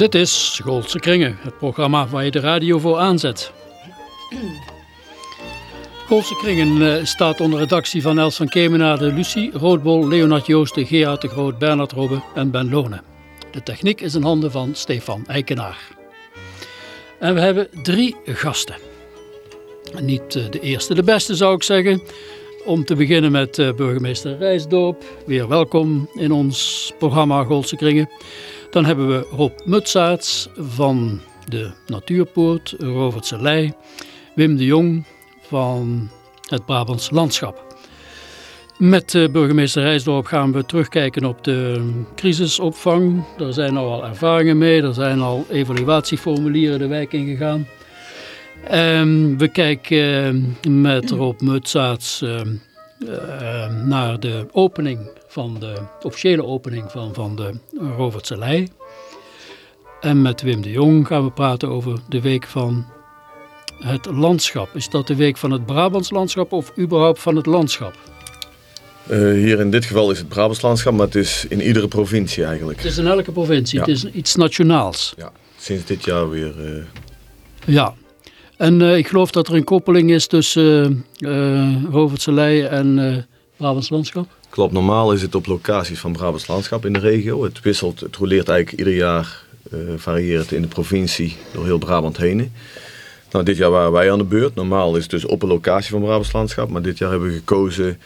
Dit is Schoolse Kringen, het programma waar je de radio voor aanzet. Golse Kringen eh, staat onder redactie van Els van Kemenade, Lucie Roodbol, Leonard Joosten, Gerard de Groot, Bernard Robbe en Ben Lone. De techniek is in handen van Stefan Eikenaar. En we hebben drie gasten. Niet eh, de eerste de beste zou ik zeggen. Om te beginnen met eh, burgemeester Rijsdoop. Weer welkom in ons programma Golse Kringen. Dan hebben we Rob Mutsaerts van de Natuurpoort, Rovertse Lei. Wim de Jong van het Brabants Landschap. Met burgemeester Rijsdorp gaan we terugkijken op de crisisopvang. Daar zijn al ervaringen mee, er zijn al evaluatieformulieren de wijk ingegaan. En we kijken uh, met Rob Mutsaerts uh, naar de opening van de officiële opening van, van de Rovertse Lei. En met Wim de Jong gaan we praten over de week van het landschap. Is dat de week van het Brabants landschap of überhaupt van het landschap? Uh, hier in dit geval is het Brabants landschap, maar het is in iedere provincie eigenlijk. Het is in elke provincie, ja. het is iets nationaals. Ja, sinds dit jaar weer. Uh... Ja, en uh, ik geloof dat er een koppeling is tussen Rovertse Lei en Brabants landschap. Klopt, normaal is het op locaties van Brabants landschap in de regio. Het wisselt, het roleert eigenlijk ieder jaar, varieert in de provincie door heel Brabant heen. Nou, dit jaar waren wij aan de beurt. Normaal is het dus op een locatie van Brabants Landschap. Maar dit jaar hebben we gekozen,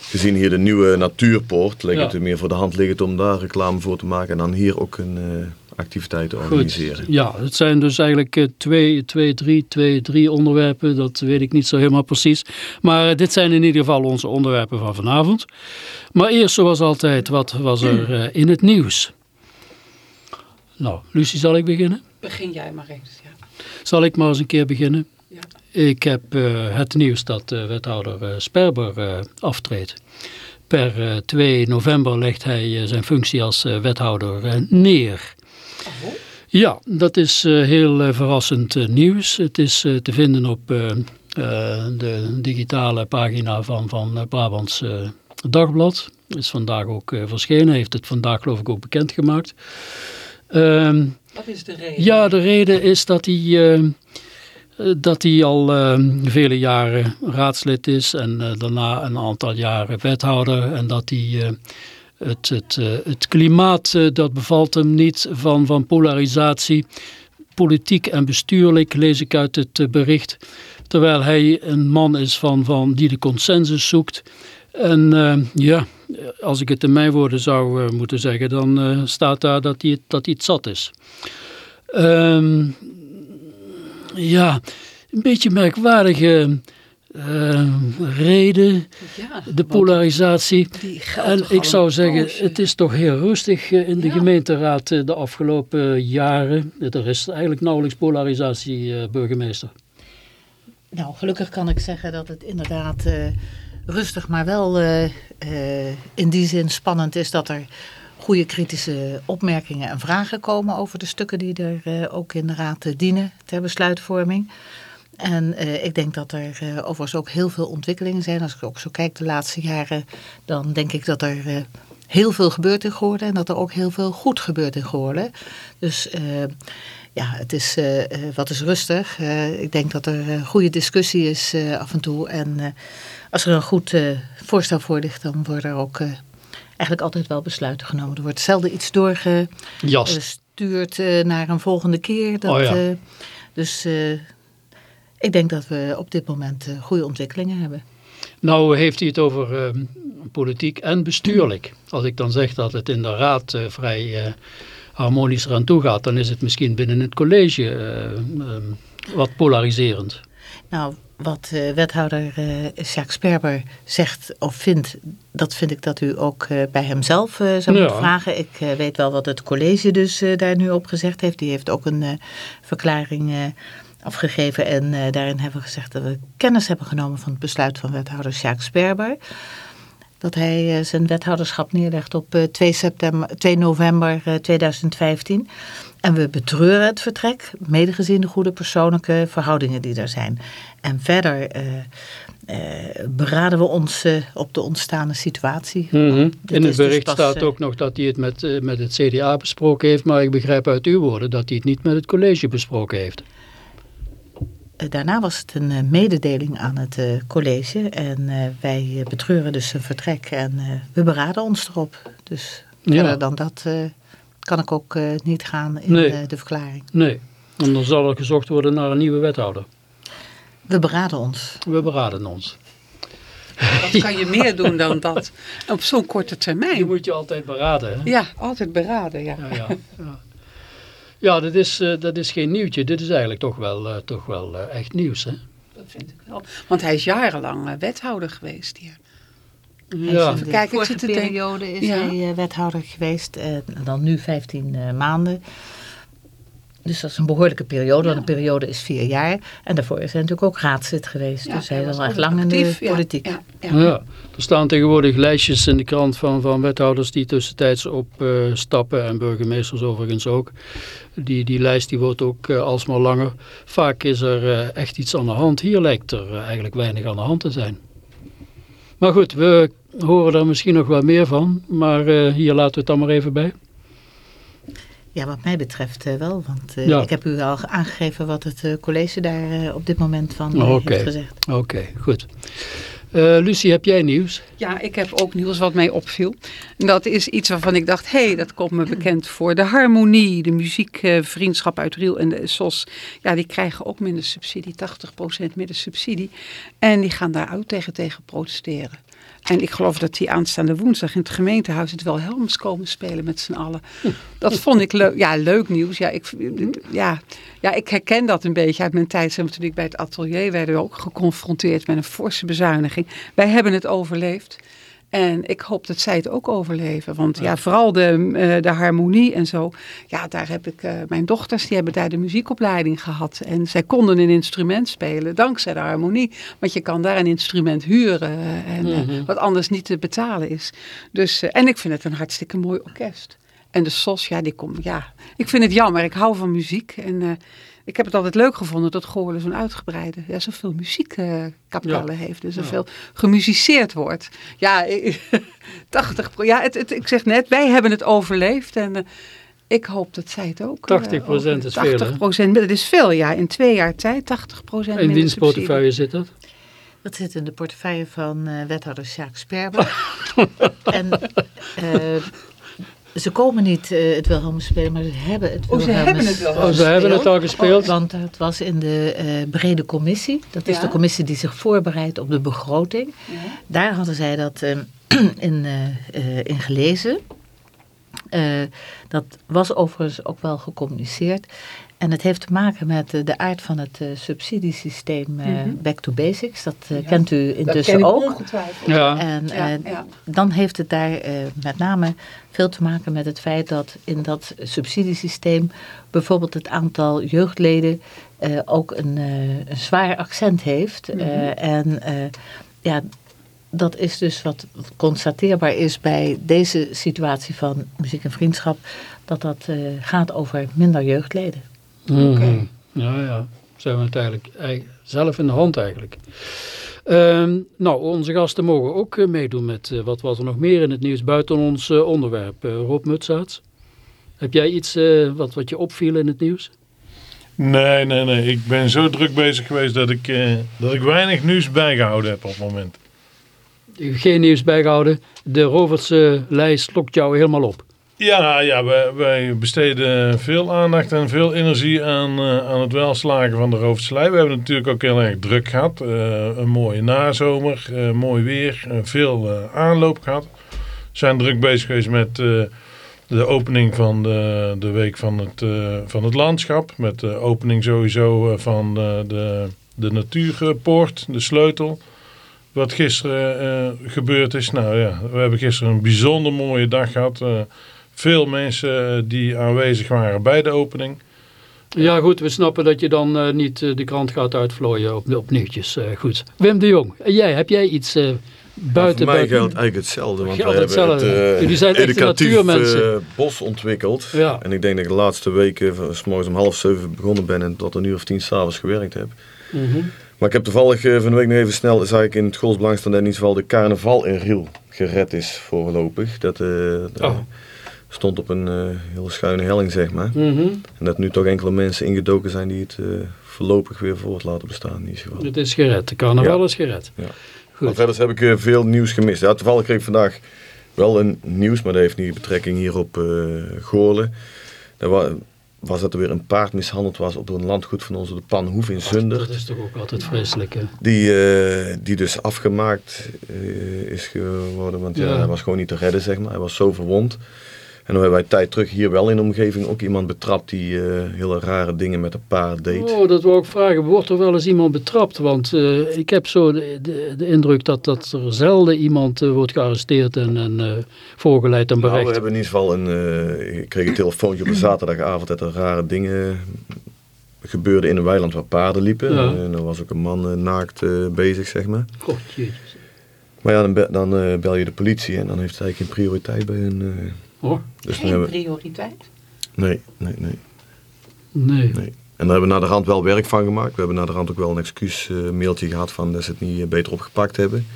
gezien hier de nieuwe natuurpoort, leek ja. het er meer voor de hand liggend om daar reclame voor te maken. En dan hier ook een uh, activiteit te organiseren. Goed. Ja, het zijn dus eigenlijk uh, twee, twee, drie, twee, drie onderwerpen. Dat weet ik niet zo helemaal precies. Maar uh, dit zijn in ieder geval onze onderwerpen van vanavond. Maar eerst zoals altijd, wat was er in het nieuws? Nou, Lucie, zal ik beginnen? Begin jij maar eens, ja. Zal ik maar eens een keer beginnen? Ja. Ik heb uh, het nieuws dat uh, wethouder uh, Sperber aftreedt. Per 2 november legt hij zijn functie als wethouder neer. Oh. Ja, dat is heel verrassend nieuws. Het is te vinden op de digitale pagina van, van Brabants Dagblad. Is vandaag ook verschenen, heeft het vandaag geloof ik ook bekendgemaakt. Um, Wat is de reden? Ja, de reden is dat hij, dat hij al uh, vele jaren raadslid is en uh, daarna een aantal jaren wethouder. En dat hij het, het, het klimaat, dat bevalt hem niet van, van polarisatie. Politiek en bestuurlijk lees ik uit het bericht. Terwijl hij een man is van, van, die de consensus zoekt. En ja, als ik het in mijn woorden zou moeten zeggen, dan staat daar dat hij, dat hij het zat is. Um, ja, een beetje merkwaardige uh, reden, ja, de polarisatie. En ik zou zeggen, het is toch heel rustig in de ja. gemeenteraad de afgelopen jaren. Er is eigenlijk nauwelijks polarisatie, burgemeester. Nou, gelukkig kan ik zeggen dat het inderdaad rustig, maar wel in die zin spannend is dat er goede kritische opmerkingen en vragen komen over de stukken die er ook in de raad dienen ter besluitvorming. En ik denk dat er overigens ook heel veel ontwikkelingen zijn. Als ik ook zo kijk de laatste jaren, dan denk ik dat er heel veel gebeurt in Goorlen en dat er ook heel veel goed gebeurt in Goorlen. Dus ja, het is uh, wat is rustig. Uh, ik denk dat er een goede discussie is af en toe. En als er een goed voorstel voor ligt, dan worden er ook eigenlijk altijd wel besluiten genomen. Er wordt zelden iets doorgestuurd naar een volgende keer. Dat, oh ja. dus ik denk dat we op dit moment goede ontwikkelingen hebben. Nou heeft hij het over politiek en bestuurlijk. Als ik dan zeg dat het in de raad vrij harmonisch eraan toe gaat, dan is het misschien binnen het college uh, uh, wat polariserend. Nou, wat uh, wethouder Jacques Sperber zegt of vindt, dat vind ik dat u ook bij hemzelf zou moeten ja. vragen. Ik weet wel wat het college dus daar nu op gezegd heeft. Die heeft ook een verklaring afgegeven en daarin hebben we gezegd dat we kennis hebben genomen van het besluit van wethouder Jacques Sperber. dat hij zijn wethouderschap neerlegt op 2, september, 2 november 2015. En we betreuren het vertrek, medegezien de goede persoonlijke verhoudingen die er zijn. En verder beraden we ons op de ontstane situatie. Mm -hmm. In het bericht dus staat ook nog dat hij het met, met het CDA besproken heeft, maar ik begrijp uit uw woorden dat hij het niet met het college besproken heeft. Eh, daarna was het een eh, mededeling aan het eh, college en wij betreuren dus zijn vertrek en we beraden ons erop. Dus verder dan dat kan ik ook niet gaan in de verklaring. Nee, en dan zal er gezocht worden naar een nieuwe wethouder. We beraden ons. We beraden ons. Wat kan je meer doen dan dat op zo'n korte termijn? Je moet je altijd beraden. Hè? Ja, altijd beraden, ja. ja, ja, ja. Ja, dat is, uh, dat is geen nieuwtje. Dit is eigenlijk toch wel, uh, toch wel uh, echt nieuws. Hè? Dat vind ik wel. Want hij is jarenlang wethouder geweest hier. Ja. Even kijken, vorige periode is ja. hij wethouder geweest. en dan nu 15 maanden. Dus dat is een behoorlijke periode, want een periode is vier jaar. En daarvoor is hij natuurlijk ook raadslid geweest. Ja, dus hij is al echt lang in de politiek. Ja, ja, er staan tegenwoordig lijstjes in de krant van, van wethouders die tussentijds opstappen. Uh, en burgemeesters overigens ook. Die, die lijst die wordt ook uh, alsmaar langer. Vaak is er uh, echt iets aan de hand. Hier lijkt er eigenlijk weinig aan de hand te zijn. Maar goed, we horen er misschien nog wel meer van. Maar hier laten we het dan maar even bij. Ja, wat mij betreft uh, wel. Want uh, ja. ik heb u al aangegeven wat het uh, college daar op dit moment van okay. heeft gezegd. Oké, okay, goed. Lucie, heb jij nieuws? Ja, ik heb ook nieuws wat mij opviel. En dat is iets waarvan ik dacht, hé, hey, dat komt me bekend voor. De Harmonie, de muziekvriendschap uit Riel en de SOS. Ja, die krijgen ook minder subsidie, 80% minder subsidie. En die gaan daar uit tegen, tegen protesteren. En ik geloof dat die aanstaande woensdag in het gemeentehuis het Wilhelms komen spelen met z'n allen. Dat vond ik leuk. Ja, leuk nieuws. Ja ik, ja, ja, ik herken dat een beetje uit mijn tijd. Toen ik bij het atelier werden we ook geconfronteerd met een forse bezuiniging. Wij hebben het overleefd. En ik hoop dat zij het ook overleven. Want ja, vooral de, uh, de harmonie en zo. Ja, daar heb ik, uh, mijn dochters, die hebben daar de muziekopleiding gehad. En zij konden een instrument spelen, dankzij de harmonie. Want je kan daar een instrument huren. Uh, en, mm -hmm. wat anders niet te betalen is. Dus, en ik vind het een hartstikke mooi orkest. En de SOS, ja, die komt, ja. Ik vind het jammer, ik hou van muziek. En ik heb het altijd leuk gevonden dat Goorlen zo'n uitgebreide, ja, zoveel muziekkapellen uh, heeft. Dus zoveel ja. gemusiceerd wordt. Ja, 80 ja het, het, ik zeg net, wij hebben het overleefd en uh, ik hoop dat zij het ook. 80 procent uh, is 80 veel, procent, dat is veel, ja. In twee jaar tijd 80 procent In wiens portefeuille zit dat? Dat zit in de portefeuille van wethouder Sjaak Sperber. en ze komen niet uh, het Wilhelmus spelen, maar ze hebben het oh, ze hebben het Oh, ze hebben het al gespeeld? Want het was in de uh, brede commissie. Dat is ja. de commissie die zich voorbereidt op de begroting. Ja. Daar hadden zij dat uh, in, in gelezen. dat was overigens ook wel gecommuniceerd. En het heeft te maken met de aard van het uh, subsidiesysteem mm -hmm. Back to Basics. Dat ja. kent u intussen dat ook. Ongetwijfeld. Ja. En ja, dan heeft het daar met name veel te maken met het feit dat in dat subsidiesysteem bijvoorbeeld het aantal jeugdleden ook een, een, zwaar accent heeft. Mm -hmm. en ja, dat is dus wat constateerbaar is bij deze situatie van muziek en vriendschap. Dat dat gaat over minder jeugdleden. Mm -hmm. Ja, ja. Zijn we het eigenlijk zelf in de hand eigenlijk. Um, nou, onze gasten mogen ook uh, meedoen met uh, wat was er nog meer in het nieuws buiten ons uh, onderwerp. Rob Mutsaerts, heb jij iets wat, wat je opviel in het nieuws? Nee, nee, nee. Ik ben zo druk bezig geweest dat ik, dat ik weinig nieuws bijgehouden heb op het moment. Geen nieuws bijgehouden. De Rovertse lijst lokt jou helemaal op. Ja, ja wij, wij, besteden veel aandacht en veel energie aan, uh, aan het welslagen van de Roofdslei. We hebben natuurlijk ook heel erg druk gehad. Uh, een mooie nazomer, uh, mooi weer, veel aanloop gehad. We zijn druk bezig geweest met de opening van de, de Week van het, van het Landschap. Met de opening sowieso van de, de Natuurpoort, de sleutel. Wat gisteren gebeurd is. Nou ja, we hebben gisteren een bijzonder mooie dag gehad veel mensen eh, die aanwezig waren bij de opening. Ja goed, we snappen dat je dan uh, niet uh, de krant gaat uitvlooien op, op nieuwtjes. Uh, goed. Wim de Jong, jij, heb jij iets buiten... voor mij buiten- geldt eigenlijk hetzelfde. Want Geldt wij hebben hetzelfde. het eh, Jullie zijn educatief natuurmensen. eh, bos ontwikkeld. Ja. En ik denk dat ik de laatste weken, van 's morgens om half zeven begonnen ben en tot een uur of tien s'avonds gewerkt heb. Mhm. Maar ik heb toevallig eh, van de week nog even snel, zag ik in het Gools Belangstand in ieder geval de carnaval in Riel gered is voorlopig. Dat eh, dat Oh. Stond op een eh, hele schuine helling zeg maar. Mhm. En dat nu toch enkele mensen ingedoken zijn die het eh, voorlopig weer voort laten bestaan in ieder geval. Het is gered. De carnaval Ja. is gered. Ja. Goed. Maar verder heb ik eh, veel nieuws gemist. Ja, toevallig kreeg ik vandaag wel een nieuws, maar dat heeft niet betrekking hier op Goorlen. Daar wa- was dat er weer een paard mishandeld was op een landgoed van onze de Panhoef in Zundert. Dat is toch ook altijd vreselijk, hè? Die, die dus afgemaakt is geworden, want ja. Ja. hij was gewoon niet te redden, zeg maar. Hij was zo verwond. En dan hebben wij tijd terug hier wel in de omgeving ook iemand betrapt die eh, hele rare dingen met een paard deed. Oh, dat wou ik vragen. Wordt er wel eens iemand betrapt? Want eh, ik heb zo de, de, de indruk dat, dat er zelden iemand eh, wordt gearresteerd en, en voorgeleid en Nou, berecht. we hebben in ieder geval een. ik kreeg een telefoontje op een zaterdagavond dat er rare dingen gebeurden in een weiland waar paarden liepen. Ja. En er was ook een man naakt bezig, zeg maar. God, jezus. Maar ja, dan, be- dan bel je de politie en dan heeft het eigenlijk geen prioriteit bij hun. Hoor. dus Geen hebben, prioriteit? nee, nee, nee, Nee. nee. En daar hebben we naar de rand wel werk van gemaakt. We hebben naar de rand ook wel een excuus eh, mailtje gehad van dat ze het niet eh, beter opgepakt hebben.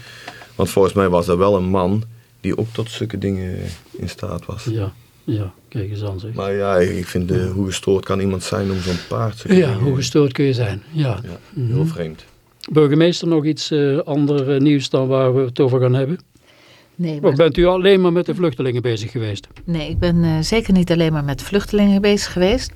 Want volgens mij was dat wel een man die ook tot zulke dingen in staat was. Ja, ja, kijk eens aan zeg. Maar ja, ik vind hoe gestoord kan iemand zijn om zo'n paard zulke Ja, dingen- hoe gestoord kun je zijn. Ja. Ja, heel vreemd. Burgemeester, nog iets eh ander nieuws dan waar we het over gaan hebben? Nee, Of bent u alleen maar met de vluchtelingen bezig geweest? nee ik ben eh, zeker niet alleen maar met vluchtelingen bezig geweest.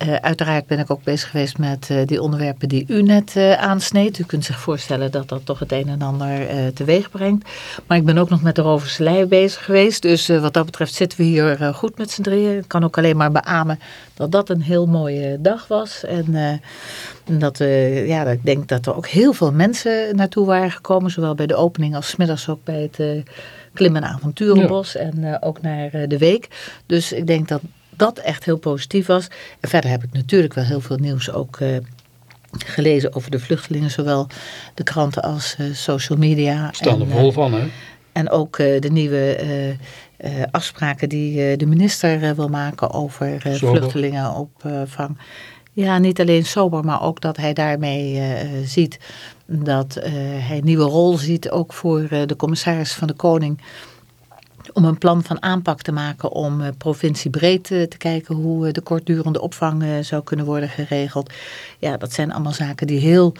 Eh, uiteraard ben ik ook bezig geweest met eh, die onderwerpen die u net eh, aansneed. U kunt zich voorstellen dat dat toch het een en ander teweeg brengt. Maar ik ben ook nog met de Roverslei bezig geweest. Dus wat dat betreft zitten we hier goed met z'n drieën. Ik kan ook alleen maar beamen dat dat een heel mooie dag was. En dat, ja, dat ik denk dat er ook heel veel mensen naartoe waren gekomen. Zowel bij de opening als middags ook bij het Klim- en Avonturenbos. En ook naar de week. Dus ik denk dat dat echt heel positief was. En verder heb ik natuurlijk wel heel veel nieuws ook eh, gelezen over de vluchtelingen. Zowel de kranten als eh, social media. Staan er En, vol eh, van, hè? en ook eh, de nieuwe eh, eh, afspraken die eh, de minister eh, wil maken over eh, vluchtelingenopvang. ja, niet alleen sober, maar ook dat hij daarmee eh, ziet dat eh, hij een nieuwe rol ziet, ook voor eh, de commissaris van de Koning. Om een plan van aanpak te maken om eh, provinciebreed eh, te kijken hoe eh, de kortdurende opvang zou kunnen worden geregeld. Ja, dat zijn allemaal zaken die heel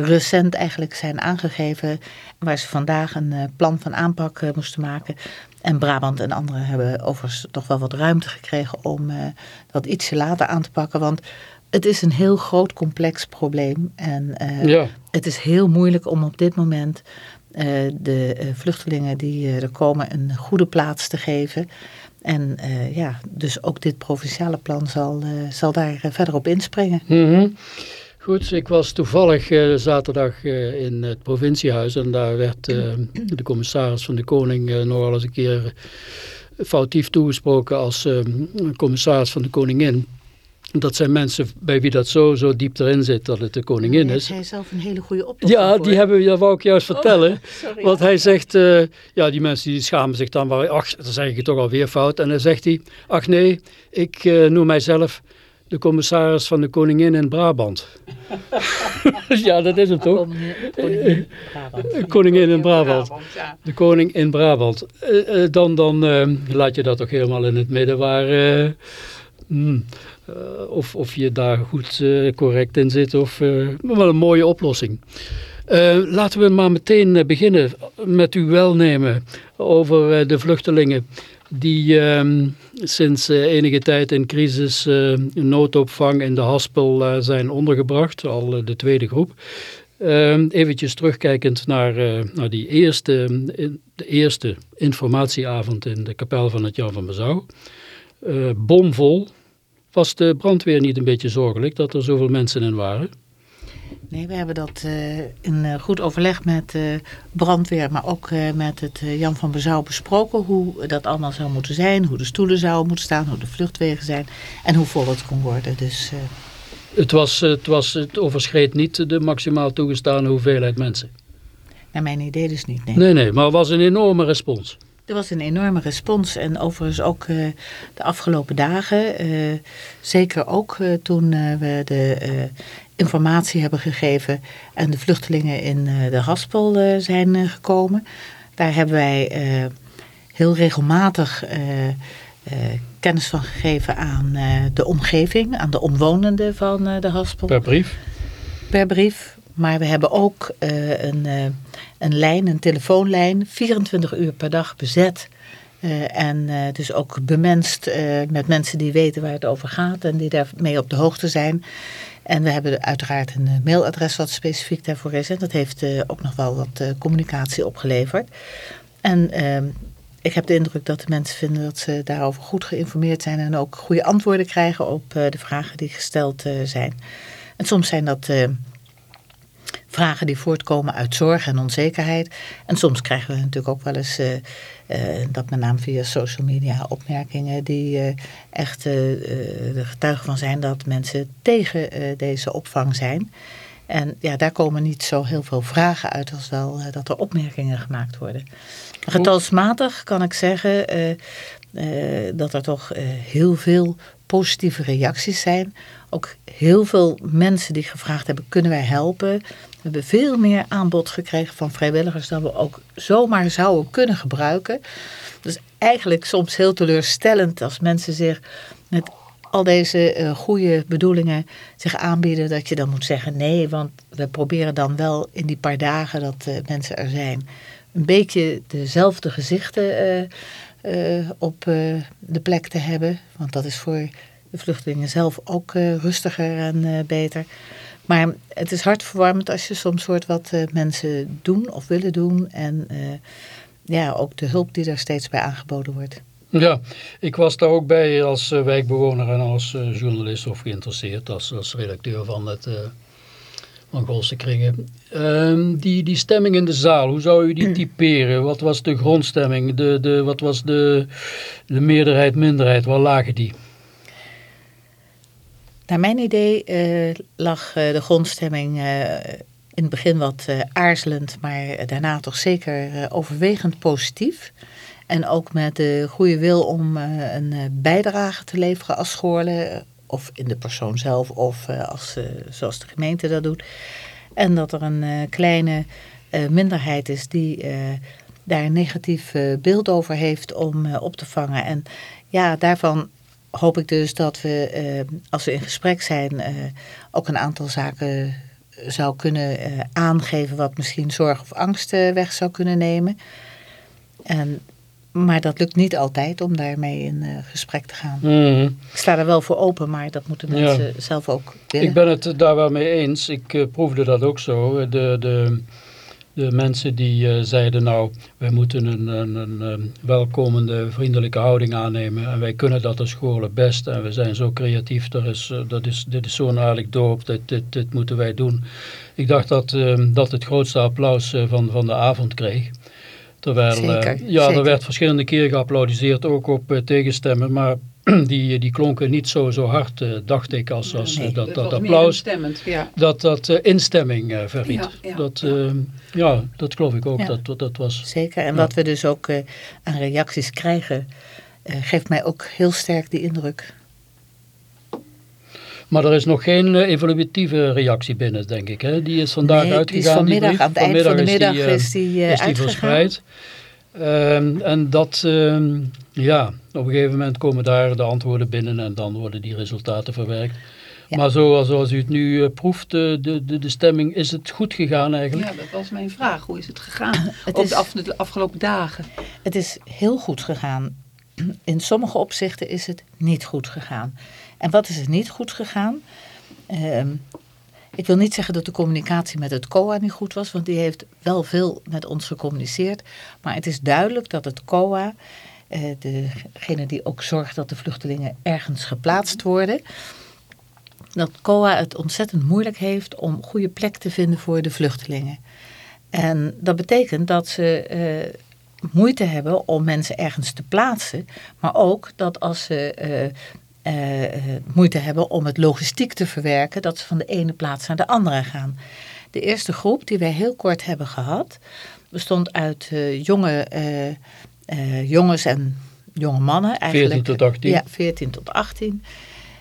recent eigenlijk zijn aangegeven. Waar ze vandaag een plan van aanpak moesten maken. En Brabant en anderen hebben overigens toch wel wat ruimte gekregen om dat ietsje later aan te pakken. Want het is een heel groot complex probleem. En Ja. het is heel moeilijk om op dit moment de eh, vluchtelingen die eh, er komen een goede plaats te geven. En eh, ja, dus ook dit provinciale plan zal, eh, zal daar eh, verder op inspringen. Mhm. Goed, ik was toevallig eh, zaterdag eh, in het provinciehuis en daar werd eh, de commissaris van de Koning eh, nogal eens een keer foutief toegesproken als eh, commissaris van de Koningin. Dat zijn mensen bij wie dat zo, zo diep erin zit dat het de koningin is. heeft hij zelf een hele goede oplossing Ja, voor. die hebben, dat wou ik juist vertellen. Oh, sorry. Want hij zegt, eh, ja, die mensen die schamen zich dan wel. Ach, dan zeg ik het toch alweer fout. En dan zegt hij, ach nee, ik eh, noem mijzelf de commissaris van de koningin in Brabant. ja, dat is hem toch? Koningin, koningin Brabant. Koningin in Brabant. ja. De koning in Brabant. Eh, eh, dan dan laat je dat toch helemaal in het midden waar... eh, eh, of, of je daar goed eh, correct in zit. Of, eh, wel een mooie oplossing. Laten we maar meteen beginnen met uw welnemen over de vluchtelingen die ehm, sinds enige tijd in crisis noodopvang in de Haspel zijn ondergebracht, al de tweede groep. Ehm eventjes terugkijkend naar, die eerste, de eerste informatieavond in de kapel van het Jan van Bezouw. Bomvol. Was de brandweer niet een beetje zorgelijk dat er zoveel mensen in waren? Nee, we hebben dat eh, in eh, goed overleg met eh, brandweer, maar ook met het Jan van Bezouw besproken. Hoe dat allemaal zou moeten zijn, hoe de stoelen zouden moeten staan, hoe de vluchtwegen zijn en hoe vol het kon worden. Dus Het, was, het, was, het overschreed niet de maximaal toegestane hoeveelheid mensen. Naar mijn idee dus niet, nee. Nee, nee, maar het was een enorme respons. Er was een enorme respons en overigens ook uh, de afgelopen dagen. Uh, zeker ook uh, toen we de informatie hebben gegeven en de vluchtelingen in de Haspel zijn gekomen. Daar hebben wij heel regelmatig kennis van gegeven aan de omgeving, aan de omwonenden van de Haspel. Per brief? Per brief. Maar we hebben ook een een lijn, een telefoonlijn, 24 uur per dag bezet. Uh, en dus ook bemenst met mensen die weten waar het over gaat en die daarmee op de hoogte zijn. En we hebben uiteraard een mailadres wat specifiek daarvoor is. En dat heeft ook nog wel wat communicatie opgeleverd. En ehm, ik heb de indruk dat de mensen vinden dat ze daarover goed geïnformeerd zijn en ook goede antwoorden krijgen op de vragen die gesteld zijn. En soms zijn dat vragen die voortkomen uit zorg en onzekerheid. En soms krijgen we natuurlijk ook wel eens, uh, uh, dat met name via social media, opmerkingen die uh, echt de getuigen van zijn dat mensen tegen deze opvang zijn. En ja, daar komen niet zo heel veel vragen uit als wel dat er opmerkingen gemaakt worden. Getalsmatig kan ik zeggen dat er toch heel veel positieve reacties zijn. Ook heel veel mensen die gevraagd hebben, kunnen wij helpen? We hebben veel meer aanbod gekregen van vrijwilligers dan we ook zomaar zouden kunnen gebruiken. Dus eigenlijk soms heel teleurstellend als mensen zich met al deze uh, goede bedoelingen zich aanbieden dat je dan moet zeggen nee, want we proberen dan wel in die paar dagen dat uh, mensen er zijn een beetje dezelfde gezichten uh, op de plek te hebben. Want dat is voor de vluchtelingen zelf ook rustiger en beter. Maar het is hartverwarmend als je soms hoort wat uh, mensen doen of willen doen. En uh, ja, ook de hulp die daar steeds bij aangeboden wordt. Ja, ik was daar ook bij als uh, wijkbewoner en als journalist of geïnteresseerd. Als, als redacteur van het van Golse Kringen. Ehm, die, die stemming in de zaal, hoe zou u die typeren? Wat was de grondstemming? De, de, wat was de, de meerderheid, minderheid? Waar lagen die? Naar mijn idee uh, lag uh, de grondstemming uh, in het begin wat aarzelend, maar daarna toch zeker overwegend positief. En ook met de goede wil om een bijdrage te leveren als scholen, of in de persoon zelf, of als, zoals de gemeente dat doet. En dat er een kleine minderheid is die daar een negatief beeld over heeft om op te vangen. En ja, daarvan hoop ik dus dat we, uh, als we in gesprek zijn, uh, ook een aantal zaken zou kunnen aangeven wat misschien zorg of angst weg zou kunnen nemen. En, maar dat lukt niet altijd om daarmee in gesprek te gaan. Mm. Ik sta er wel voor open, maar dat moeten mensen ja. zelf ook willen. Ik ben het daar wel mee eens. Ik proefde dat ook zo. De, de, de mensen die uh, zeiden nou, wij moeten een, een, een, een, welkomende, vriendelijke houding aannemen en wij kunnen dat als scholen best en we zijn zo creatief, er is, uh, dat is, dit is zo'n aardig dorp, dit, dit, dit moeten wij doen. Ik dacht dat, uh, dat het grootste applaus van, van de avond kreeg. Terwijl, zeker, ja, zeker. er werd verschillende keren geapplaudiseerd, ook op tegenstemmen, maar die, die klonken niet zo, zo hard, uh, dacht ik, als, als nee, dat, dat, dat applaus, ja. dat dat uh, instemming uh, verried. Ja, ja, dat, ja. ja, dat geloof ik ook. Ja. Dat, dat, was, Zeker, en wat we dus ook aan reacties krijgen, geeft mij ook heel sterk die indruk. Maar er is nog geen evaluatieve reactie binnen, denk ik. Hè? Die is vandaag nee, uitgegaan. Die is vanmiddag, die aan het eind van de middag is die, is die verspreid. Um, en dat, um, ja, op een gegeven moment komen daar de antwoorden binnen en dan worden die resultaten verwerkt. Ja. Maar zoals, zoals u het nu uh, proeft, de, de, de stemming, is het goed gegaan eigenlijk? Ja, dat was mijn vraag. Hoe is het gegaan het is, de, af, de afgelopen dagen? Het is heel goed gegaan. In sommige opzichten is het niet goed gegaan. En wat is er niet goed gegaan? Um, ik wil niet zeggen dat de communicatie met het COA niet goed was, want die heeft wel veel met ons gecommuniceerd. Maar het is duidelijk dat het COA, eh, degene die ook zorgt dat de vluchtelingen ergens geplaatst worden, dat COA het ontzettend moeilijk heeft om goede plek te vinden voor de vluchtelingen. En dat betekent dat ze eh, moeite hebben om mensen ergens te plaatsen, maar ook dat als ze eh, moeite hebben om het logistiek te verwerken, dat ze van de ene plaats naar de andere gaan. De eerste groep die wij heel kort hebben gehad, bestond uit uh, jonge uh, jongens en jonge mannen. Eigenlijk. 14 tot 18? Ja, 14 tot 18.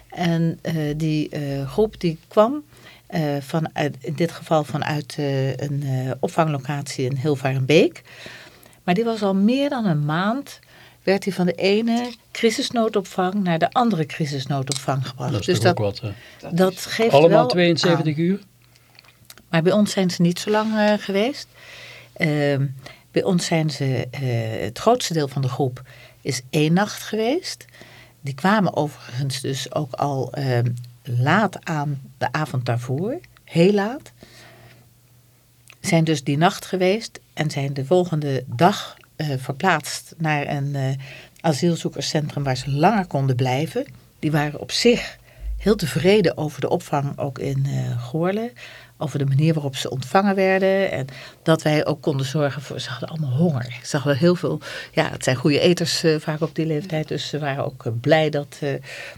En die groep die kwam vanuit, in dit geval vanuit een opvanglocatie in Hilvarenbeek. Maar die was al meer dan een maand werd hij van de ene crisisnoodopvang naar de andere crisisnoodopvang gebracht. Dat is dus dat, wat, dat geeft Allemaal wel 72 uur? Maar bij ons zijn ze niet zo lang uh, geweest. Uh, bij ons zijn ze, uh, het grootste deel van de groep is één nacht geweest. Die kwamen overigens dus ook al ehm, laat aan de avond daarvoor. Heel laat. Zijn dus die nacht geweest en zijn de volgende dag verplaatst naar een uh, asielzoekerscentrum waar ze langer konden blijven. Die waren op zich heel tevreden over de opvang ook in uh, Goorlen. Over de manier waarop ze ontvangen werden. En dat wij ook konden zorgen voor. Ze hadden allemaal honger. Ze hadden heel veel. Ja, het zijn goede eters vaak op die leeftijd. Dus ze waren ook blij dat,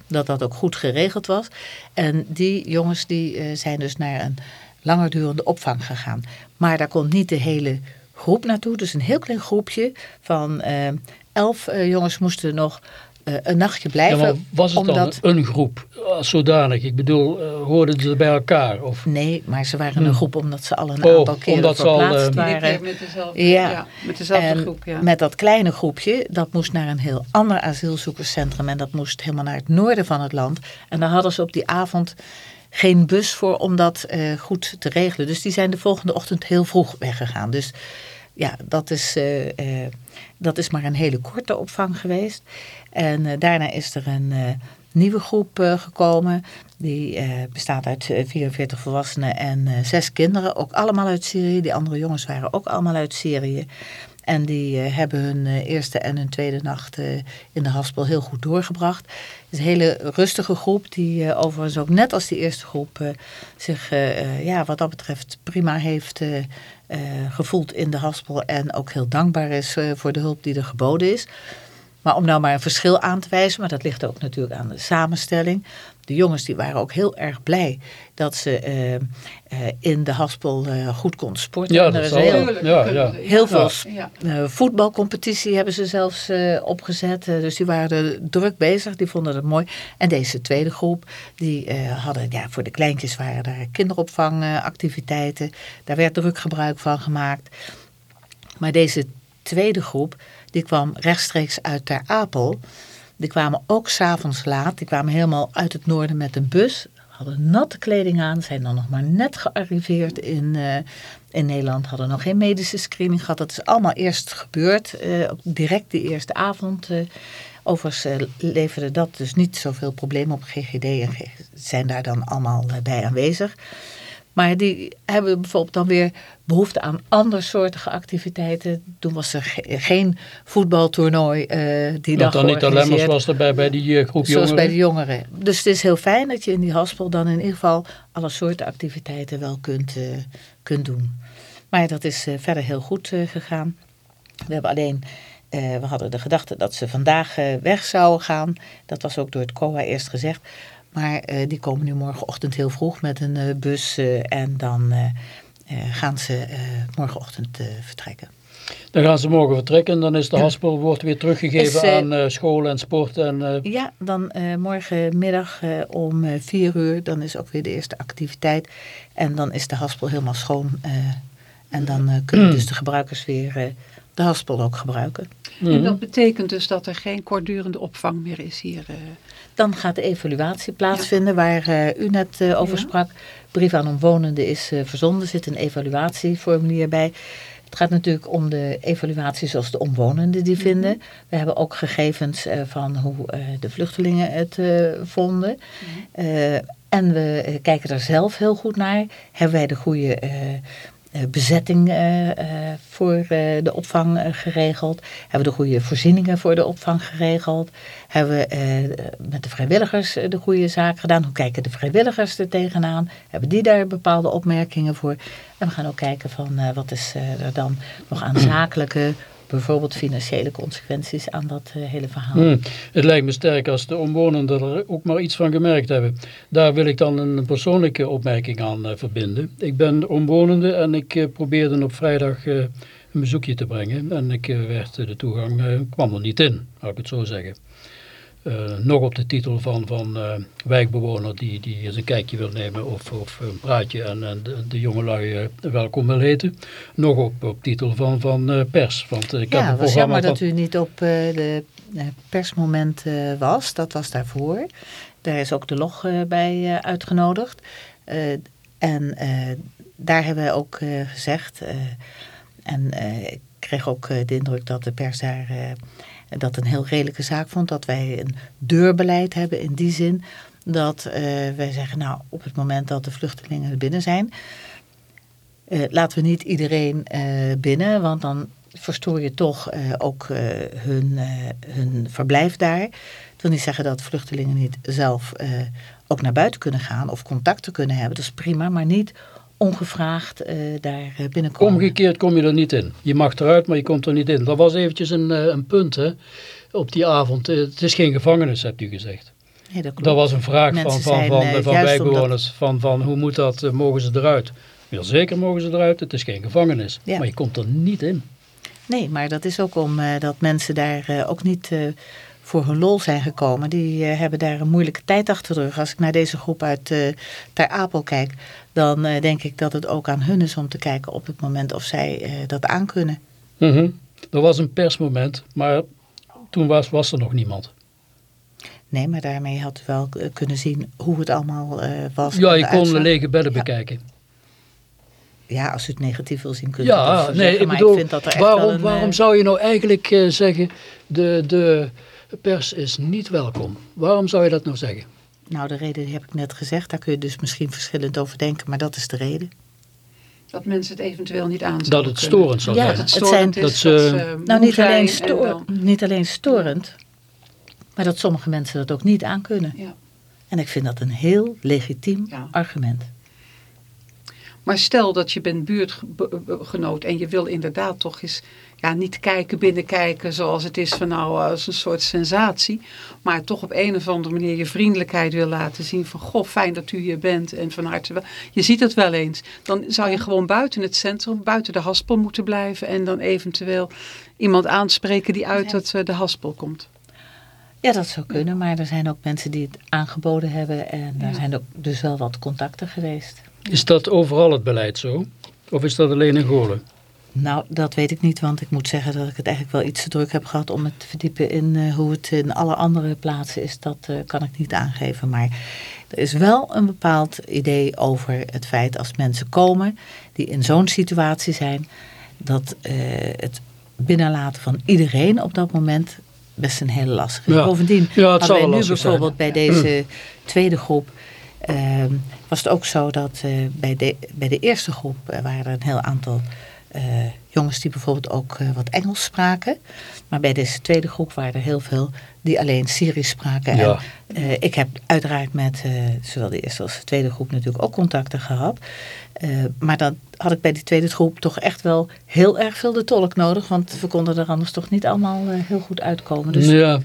dat dat ook goed geregeld was. En die jongens die zijn dus naar een langer durende opvang gegaan. Maar daar kon niet de hele groep naartoe. Dus een heel klein groepje van uh, elf uh, jongens moesten nog uh, een nachtje blijven. Ja, maar was het omdat... dan een groep als zodanig? Ik bedoel, hoorden ze bij elkaar? Of? Nee, maar ze waren een groep omdat ze al een oh, aantal keren omdat verplaatst al, waren. Met dezelfde, ja. ja, met dezelfde en groep. Ja. Met dat kleine groepje, dat moest naar een heel ander asielzoekerscentrum. En dat moest helemaal naar het noorden van het land. En daar hadden ze op die avond geen bus voor om dat uh, goed te regelen. Dus die zijn de volgende ochtend heel vroeg weggegaan. Dus ja, dat is, uh, uh, dat is maar een hele korte opvang geweest. En daarna is er een nieuwe groep gekomen. Die bestaat uit 44 volwassenen en zes kinderen. Ook allemaal uit Syrië. Die andere jongens waren ook allemaal uit Syrië. En die uh, hebben hun uh, eerste en hun tweede nacht uh, in de haspel heel goed doorgebracht. Het is een hele rustige groep die overigens ook net als die eerste groep zich ja, wat dat betreft prima heeft gevoeld in de haspel. En ook heel dankbaar is voor de hulp die er geboden is. Maar om nou maar een verschil aan te wijzen, maar dat ligt ook natuurlijk aan de samenstelling. De jongens die waren ook heel erg blij dat ze uh, uh, in de haspel uh, goed konden sporten. Ja, en dat er is heel, ja, ja. heel veel voetbalcompetitie hebben ze zelfs opgezet. dus die waren druk bezig, die vonden het mooi. En deze tweede groep, die hadden, ja, voor de kleintjes waren daar kinderopvangactiviteiten. Daar werd druk gebruik van gemaakt. Maar deze tweede groep, die kwam rechtstreeks uit Ter Apel. Die kwamen ook s'avonds laat. Die kwamen helemaal uit het noorden met een bus. Hadden natte kleding aan. Zijn dan nog maar net gearriveerd in, uh, in Nederland. Hadden nog geen medische screening gehad. Dat is allemaal eerst gebeurd. Uh, direct de eerste avond. Uh, overigens leverde dat dus niet zoveel problemen op GGD. En zijn daar dan allemaal bij aanwezig. Maar die hebben bijvoorbeeld dan weer behoefte aan andersoortige activiteiten. Toen was er ge geen voetbaltoernooi uh, die dag Dan niet alleen was erbij bij die uh, groep Zoals jongeren. bij de jongeren. Dus het is heel fijn dat je in die haspel dan in ieder geval alle soorten activiteiten wel kunt, uh, kunt doen. Maar dat is verder heel goed gegaan. We hebben alleen... we hadden de gedachte dat ze vandaag weg zouden gaan. Dat was ook door het COA eerst gezegd. Maar uh, die komen nu morgenochtend heel vroeg met een uh, bus uh, en dan gaan ze morgenochtend vertrekken. Dan gaan ze morgen vertrekken en dan is de haspel wordt weer teruggegeven is, aan school en sport. En, Ja, dan morgenmiddag om vier uur, dan is ook weer de eerste activiteit. En dan is de haspel helemaal schoon. en dan kunnen dus de gebruikers weer de haspel ook gebruiken. En dat betekent dus dat er geen kortdurende opvang meer is hier? Dan gaat de evaluatie plaatsvinden ja. waar uh, u net uh, over ja. sprak. Brief aan omwonenden is verzonden, er zit een evaluatieformulier bij. Het gaat natuurlijk om de evaluatie zoals de omwonenden die vinden. Mm -hmm. We hebben ook gegevens van hoe de vluchtelingen het vonden. Mm -hmm. en we kijken er zelf heel goed naar. Hebben wij de goede bezetting uh, uh, voor de opvang geregeld? Hebben we de goede voorzieningen voor de opvang geregeld? Hebben we met de vrijwilligers de goede zaak gedaan? Hoe kijken de vrijwilligers er tegenaan? Hebben die daar bepaalde opmerkingen voor? En we gaan ook kijken van wat is er dan nog aan zakelijke bijvoorbeeld financiële consequenties aan dat eh, hele verhaal. Hmm. Het lijkt me sterk als de omwonenden er ook maar iets van gemerkt hebben. Daar wil ik dan een persoonlijke opmerking aan eh, verbinden. Ik ben omwonende en ik eh, probeerde op vrijdag een bezoekje te brengen. En ik werd de toegang, kwam er niet in, laat ik het zo zeggen. Eh, nog op de titel van, van eh, wijkbewoner die, die eens een kijkje wil nemen of, of een praatje en, en de, de jongelui eh, welkom wil heten. Nog op, op titel van, van pers. Want ik ja, het was jammer dat van- u niet op de persmoment was. Dat was daarvoor. Daar is ook de log bij uitgenodigd. En daar hebben we ook gezegd... en ik kreeg ook de indruk dat de pers daar... dat een heel redelijke zaak vond. Dat wij een deurbeleid hebben in die zin... dat eh, wij zeggen, nou, op het moment dat de vluchtelingen er binnen zijn... Eh, laten we niet iedereen eh, binnen, want dan verstoor je toch ook hun, hun verblijf daar. Het wil niet zeggen dat vluchtelingen niet zelf ook naar buiten kunnen gaan of contacten kunnen hebben. Dat is prima, maar niet ongevraagd eh, daar eh, binnenkomen. Omgekeerd kom je er niet in. Je mag eruit, maar je komt er niet in. Dat was eventjes een, eh, een punt hè, op die avond. Het is geen gevangenis, hebt u gezegd. Dat klopt. Dat was een vraag van, Mensen van, van, van juist wijkbewoners. Van, van hoe moet dat, mogen ze eruit? Ja, zeker mogen ze eruit, het is geen gevangenis. Ja. Maar je komt er niet in. Nee, maar dat is ook omdat dat mensen daar ook niet voor hun lol zijn gekomen. Die eh, hebben daar een moeilijke tijd achter de rug. Als ik naar deze groep uit eh Ter Apel kijk, dan eh, denk ik dat het ook aan hun is om te kijken op het moment of zij dat aankunnen. Mhm. Er was een persmoment, maar toen was, was er nog niemand. Nee, maar daarmee had u wel kunnen zien hoe het allemaal was. Ja, je kon de lege bedden Ja. bekijken. Ja, als u het negatief wil zien, kunt u dat Ja, zo nee, zeggen, ik bedoel, ik vind dat er echt waarom, een, waarom zou je nou eigenlijk zeggen, de, de pers is niet welkom? Waarom zou je dat nou zeggen? Nou, de reden die heb ik net gezegd. Daar kun je dus misschien verschillend over denken, maar dat is de reden. Dat mensen het eventueel niet aan Dat het storend zou Ja, zijn. Dat het het storend zijn- is, dat dat ze- Nou, niet alleen, dan- niet alleen storend, maar dat sommige mensen dat ook niet aankunnen. Ja. En ik vind dat een heel legitiem Ja. argument. Maar stel dat je bent buurtgenoot en je wil inderdaad toch eens ja, niet kijken, binnenkijken zoals het is van nou als een soort sensatie. Maar toch op een of andere manier je vriendelijkheid wil laten zien van goh fijn dat u hier bent en van harte wel. Je ziet het wel eens. Dan zou je gewoon buiten het centrum, buiten de haspel moeten blijven en dan eventueel iemand aanspreken die uit het, eh, de haspel komt. Ja, dat zou kunnen, maar er zijn ook mensen die het aangeboden hebben. En er Ja. zijn ook dus wel wat contacten geweest. Is dat overal het beleid zo? Of is dat alleen in Goorlen? Nou, dat weet ik niet, want ik moet zeggen dat ik het eigenlijk wel iets te druk heb gehad om me te verdiepen in eh, hoe het in alle andere plaatsen is. Dat eh, kan ik niet aangeven. Maar er is wel een bepaald idee over het feit als mensen komen die in zo'n situatie zijn, dat eh, het binnenlaten van iedereen op dat moment best een hele lastige is. Ja. Bovendien Ja, het wij nu lastig zijn. bijvoorbeeld bij deze tweede groep ehm, was het ook zo dat bij, de, bij de eerste groep waren er een heel aantal eh, jongens die bijvoorbeeld ook eh, wat Engels spraken. Maar bij deze tweede groep waren er heel veel die alleen Syrisch spraken. Ja. En eh, ik heb uiteraard met zowel de eerste als de tweede groep natuurlijk ook contacten gehad. Eh, maar dan had ik bij die tweede groep toch echt wel heel erg veel de tolk nodig. Want we konden er anders toch niet allemaal heel goed uitkomen. Dus Ja,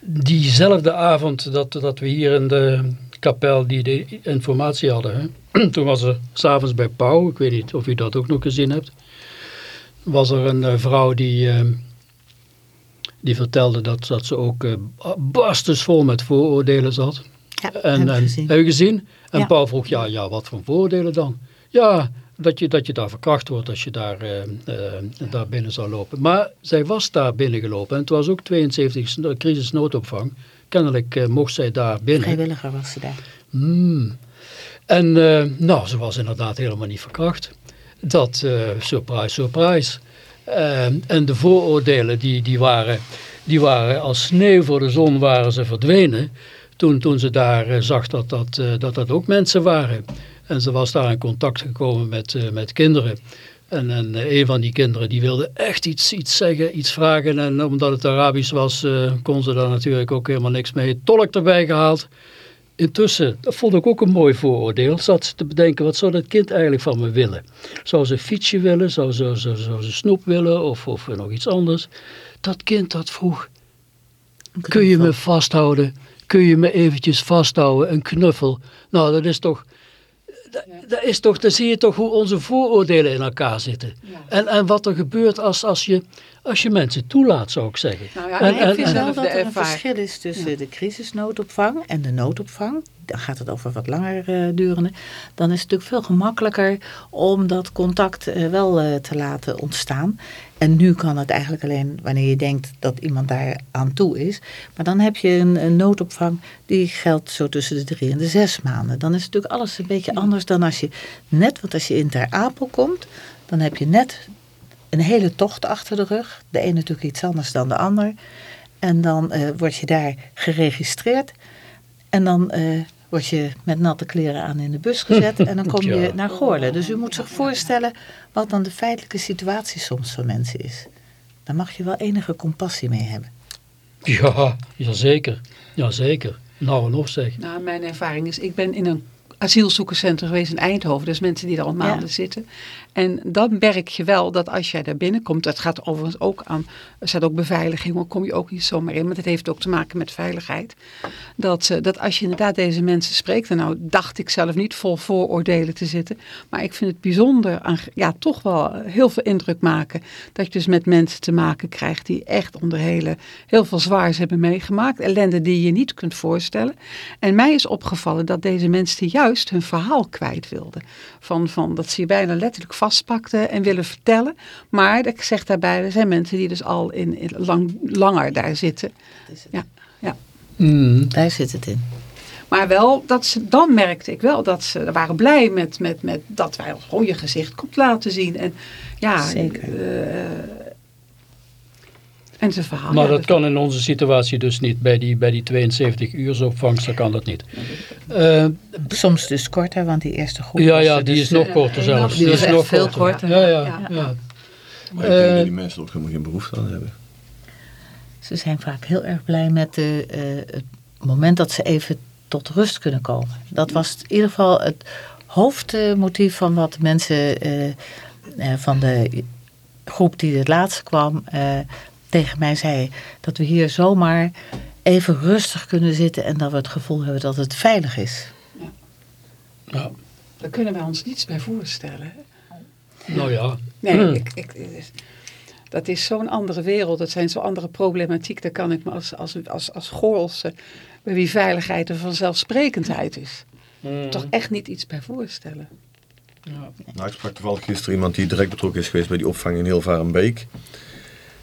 diezelfde avond dat, dat we hier in de kapel die de informatie hadden. Hè? Toen was er s'avonds bij Pauw, ik weet niet of u dat ook nog gezien hebt. Was er een eh, vrouw die, eh, die vertelde dat, dat ze ook eh barstensvol met vooroordelen zat. ja, En, heb en, gezien. heb je gezien? En Ja. Paul vroeg, ja, ja, wat voor voordelen dan? Ja, dat je, dat je daar verkracht wordt als je daar, eh, eh, daar binnen zou lopen. Maar zij was daar binnen gelopen en het was ook 72 sno- crisisnoodopvang. Kennelijk eh, mocht zij daar binnen. Vrijwilliger was ze daar. Hmm. En nou, ze was inderdaad helemaal niet verkracht. Dat, eh, surprise, surprise. Eh, en de vooroordelen die, die, waren, die waren als sneeuw voor de zon waren ze verdwenen. Toen, toen ze daar eh, zag dat dat, eh, dat dat ook mensen waren. En ze was daar in contact gekomen met, met kinderen. En, en een van die kinderen die wilde echt iets, iets zeggen, iets vragen. En omdat het Arabisch was, kon ze daar natuurlijk ook helemaal niks mee. Tolk erbij gehaald. Intussen, dat vond ik ook een mooi vooroordeel, zat ze te bedenken, wat zou dat kind eigenlijk van me willen? Zou ze een fietsje willen, zou ze, zou, zou ze snoep willen of, of nog iets anders? Dat kind dat vroeg, kun je me vasthouden? Kun je me eventjes vasthouden, een knuffel? Nou, dat is toch... Dat, dat is toch, dan zie je toch hoe onze vooroordelen in elkaar zitten. En, en wat er gebeurt als, als, je, als je mensen toelaat, zou ik zeggen. Nou ja, En- ik en- vind en- wel dat de er een verschil is tussen de crisisnoodopvang en de noodopvang. Dan gaat het over wat langer eh, durende. Dan is het natuurlijk veel gemakkelijker om dat contact eh, wel eh, te laten ontstaan. En nu kan het eigenlijk alleen wanneer je denkt dat iemand daar aan toe is. Maar dan heb je een, een noodopvang die geldt zo tussen de drie en de zes maanden. Dan is natuurlijk alles een beetje anders dan als je net, want als je in Ter Apel komt, dan heb je net een hele tocht achter de rug. De een natuurlijk iets anders dan de ander. En dan eh, word je daar geregistreerd. En dan eh, word je met natte kleren aan in de bus gezet. En dan kom je Ja. naar Goorlen. Dus u moet zich voorstellen wat dan de feitelijke situatie soms van mensen is. Daar mag je wel enige compassie mee hebben. Ja, jazeker. Jazeker. Nou en of zeg. Nou, mijn ervaring is, ik ben in een asielzoekerscentrum geweest in Eindhoven. Dus mensen die daar al maanden Ja. zitten. En dan merk je wel dat als jij daar binnenkomt, dat gaat overigens ook aan, er staat ook beveiliging, maar kom je ook niet zomaar in. Maar dat heeft ook te maken met veiligheid. Dat, dat als je inderdaad deze mensen spreekt, en nou dacht ik zelf niet vol vooroordelen te zitten. Maar ik vind het bijzonder, ja toch wel heel veel indruk maken. Dat je dus met mensen te maken krijgt die echt onder hele, heel veel zwaars hebben meegemaakt. Ellende die je niet kunt voorstellen. En mij is opgevallen dat deze mensen juist hun verhaal kwijt wilden. Van, van dat ze je bijna letterlijk vastpakten en willen vertellen. Maar ik zeg daarbij, er zijn mensen die dus al in, in lang, langer daar zitten. Ja, ja. Mm. Daar zit het in. Maar wel, dat ze, dan merkte ik wel dat ze waren blij met, met, met dat wij gewoon je gezicht kon laten zien. En ja, Zeker. eh, en zijn verhaal. Maar dat kan in onze situatie dus niet. Bij die, bij die 72 uursopvangst, dan kan dat niet. Eh, Soms dus korter, want die eerste groep ja, ja, er die dus, is nog eh, korter zelfs. die is echt nog veel korter. Ja, ja, Ja. ja. Maar ik denk Eh, dat die mensen ook helemaal geen behoefte aan hebben. Ze zijn vaak heel erg blij met de, eh, het moment dat ze even tot rust kunnen komen. Dat was in ieder geval het hoofdmotief van wat de mensen eh, eh, van de groep die het laatst kwam eh, tegen mij zei. Dat we hier zomaar even rustig kunnen zitten en dat we het gevoel hebben dat het veilig is. Ja. Daar kunnen wij ons niets bij voorstellen. Nou ja. Nee, Hmm. ik, ik, dat is zo'n andere wereld. Dat zijn zo'n andere problematiek. Daar kan ik me als, als, als, als Goorlse, bij wie veiligheid een vanzelfsprekendheid is, Hmm. toch echt niet iets bij voorstellen. Ja. Nou, ik sprak toevallig gisteren iemand die direct betrokken is geweest bij die opvang in Hilvarenbeek.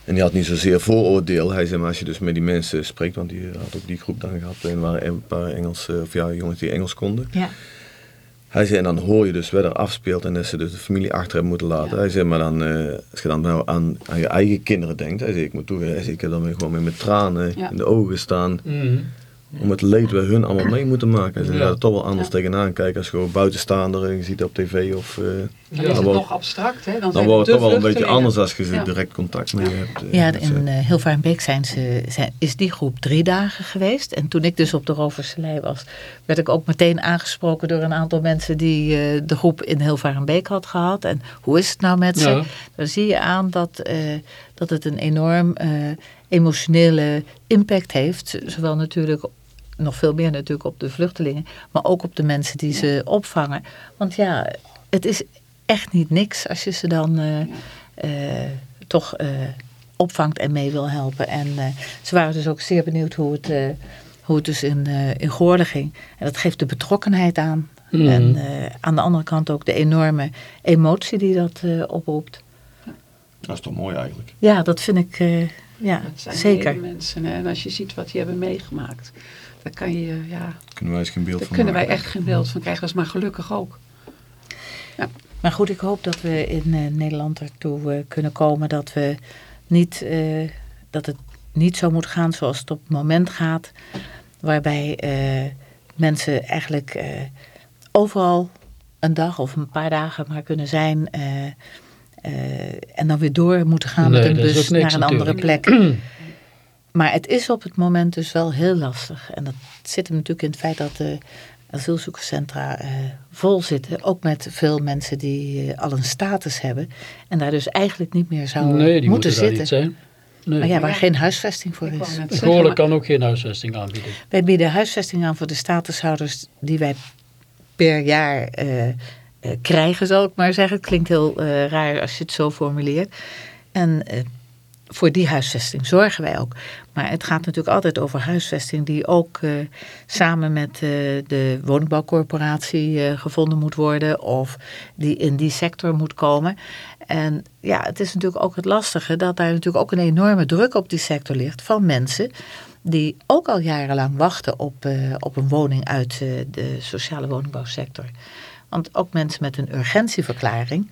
En die had niet zozeer vooroordeel. Hij zei, maar als je dus met die mensen spreekt, want die had ook die groep dan gehad. En er waren een paar Engels, of ja, jongens die Engels konden. Ja. Hij zei, en dan hoor je dus wat er afspeelt en dat ze dus de familie achter hebben moeten laten. Hij zei, maar dan, eh, als je dan nou aan, aan je eigen kinderen denkt. Hij zei, ik moet toegeven, hij zei, ik heb dan weer gewoon met mijn tranen Ja. in de ogen staan. Mm. Om het leed waar hun allemaal mee moeten maken. Hij zei, Ja. ja. er toch wel anders tegenaan kijken als gewoon buitenstaander en je ziet op tv of... eh, Dan Ja. is het nog abstract. Hè? Dan, dan zijn wordt het toch wel een beetje anders als je ze Ja. direct contact mee hebt. eh, Ja, in uh, Hilvarenbeek zijn ze, zijn, is die groep drie dagen geweest. En toen ik dus op de Roverselij was, werd ik ook meteen aangesproken door een aantal mensen die eh, de groep in Hilvarenbeek had gehad. En hoe is het nou met ze? Ja. Dan zie je aan dat, eh, dat het een enorm eh, emotionele impact heeft. Zowel natuurlijk, nog veel meer natuurlijk op de vluchtelingen, maar ook op de mensen die ze opvangen. Want ja, het is echt niet niks als je ze dan eh, eh, toch eh, opvangt en mee wil helpen. En eh, ze waren dus ook zeer benieuwd hoe het, eh, hoe het dus in, eh in Goorlen ging. En dat geeft de betrokkenheid aan. Mhm. En eh, aan de andere kant ook de enorme emotie die dat eh, oproept. Dat is toch mooi eigenlijk. Ja, dat vind ik eh, ja, Dat zijn zeker. mensen. Hè? En als je ziet wat die hebben meegemaakt, daar kan je, ja, Daar kunnen wij eens geen beeld van kunnen wij echt geen beeld van krijgen. Dat is maar gelukkig ook. Maar goed, ik hoop dat we in eh, Nederland ertoe eh, kunnen komen dat we niet eh, dat het niet zo moet gaan zoals het op het moment gaat. Waarbij mensen eigenlijk overal een dag of een paar dagen maar kunnen zijn. en dan weer door moeten gaan Nee, met een bus naar een andere plek. maar het is op het moment dus wel heel lastig. En dat zit hem natuurlijk in het feit dat de asielzoekerscentra uh, vol zitten. Ook met veel mensen die uh, al een status hebben. En daar dus eigenlijk niet meer zouden nee, die moeten, moeten zitten. Niet zijn. Nee. Maar ja, waar geen huisvesting voor is. Goorlijk kan ook geen huisvesting aanbieden. Wij bieden huisvesting aan voor de statushouders die wij per jaar uh, krijgen, zal ik maar zeggen. Het klinkt heel raar als je het zo formuleert. En voor die huisvesting zorgen wij ook. Maar het gaat natuurlijk altijd over huisvesting die ook uh, samen met uh, de woningbouwcorporatie uh, gevonden moet worden of die in die sector moet komen. En ja, het is natuurlijk ook het lastige dat daar natuurlijk ook een enorme druk op die sector ligt van mensen die ook al jarenlang wachten op, op een woning uit de sociale woningbouwsector. Want ook mensen met een urgentieverklaring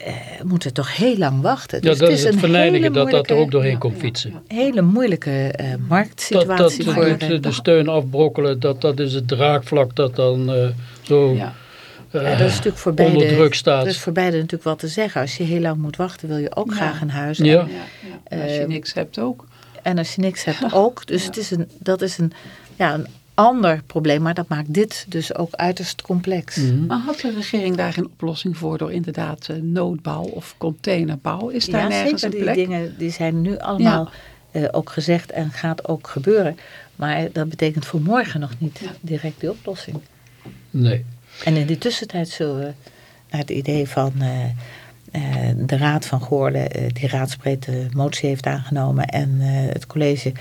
uh, moeten toch heel lang wachten. Dus ja, dat het is, het verleidelijke dat dat er ook doorheen komt fietsen. Een hele moeilijke uh, marktsituatie. Dat, dat voor, de, de steun afbrokkelen, dat, dat is het draagvlak dat dan uh, zo ja. ja, dat is natuurlijk voor beide, onder druk staat. Dat is voor beide natuurlijk wat te zeggen. Als je heel lang moet wachten, wil je ook ja. graag een huis. Ja. En, als je niks hebt ook. En als je niks hebt ook. Dus het is een, dat is een, ja, een ander probleem, maar dat maakt dit dus ook uiterst complex. Mm -hmm. Maar had de regering daar geen oplossing voor door inderdaad uh, noodbouw of containerbouw? Is daar ja, nergens zeker. een plek? Die dingen die zijn nu allemaal ja. uh, ook gezegd en gaat ook gebeuren. Maar dat betekent voor morgen nog niet ja. direct die oplossing. Nee. En in die tussentijd zullen we naar het idee van uh, de Raad van Goorlen, die raadsbreedte motie heeft aangenomen en het college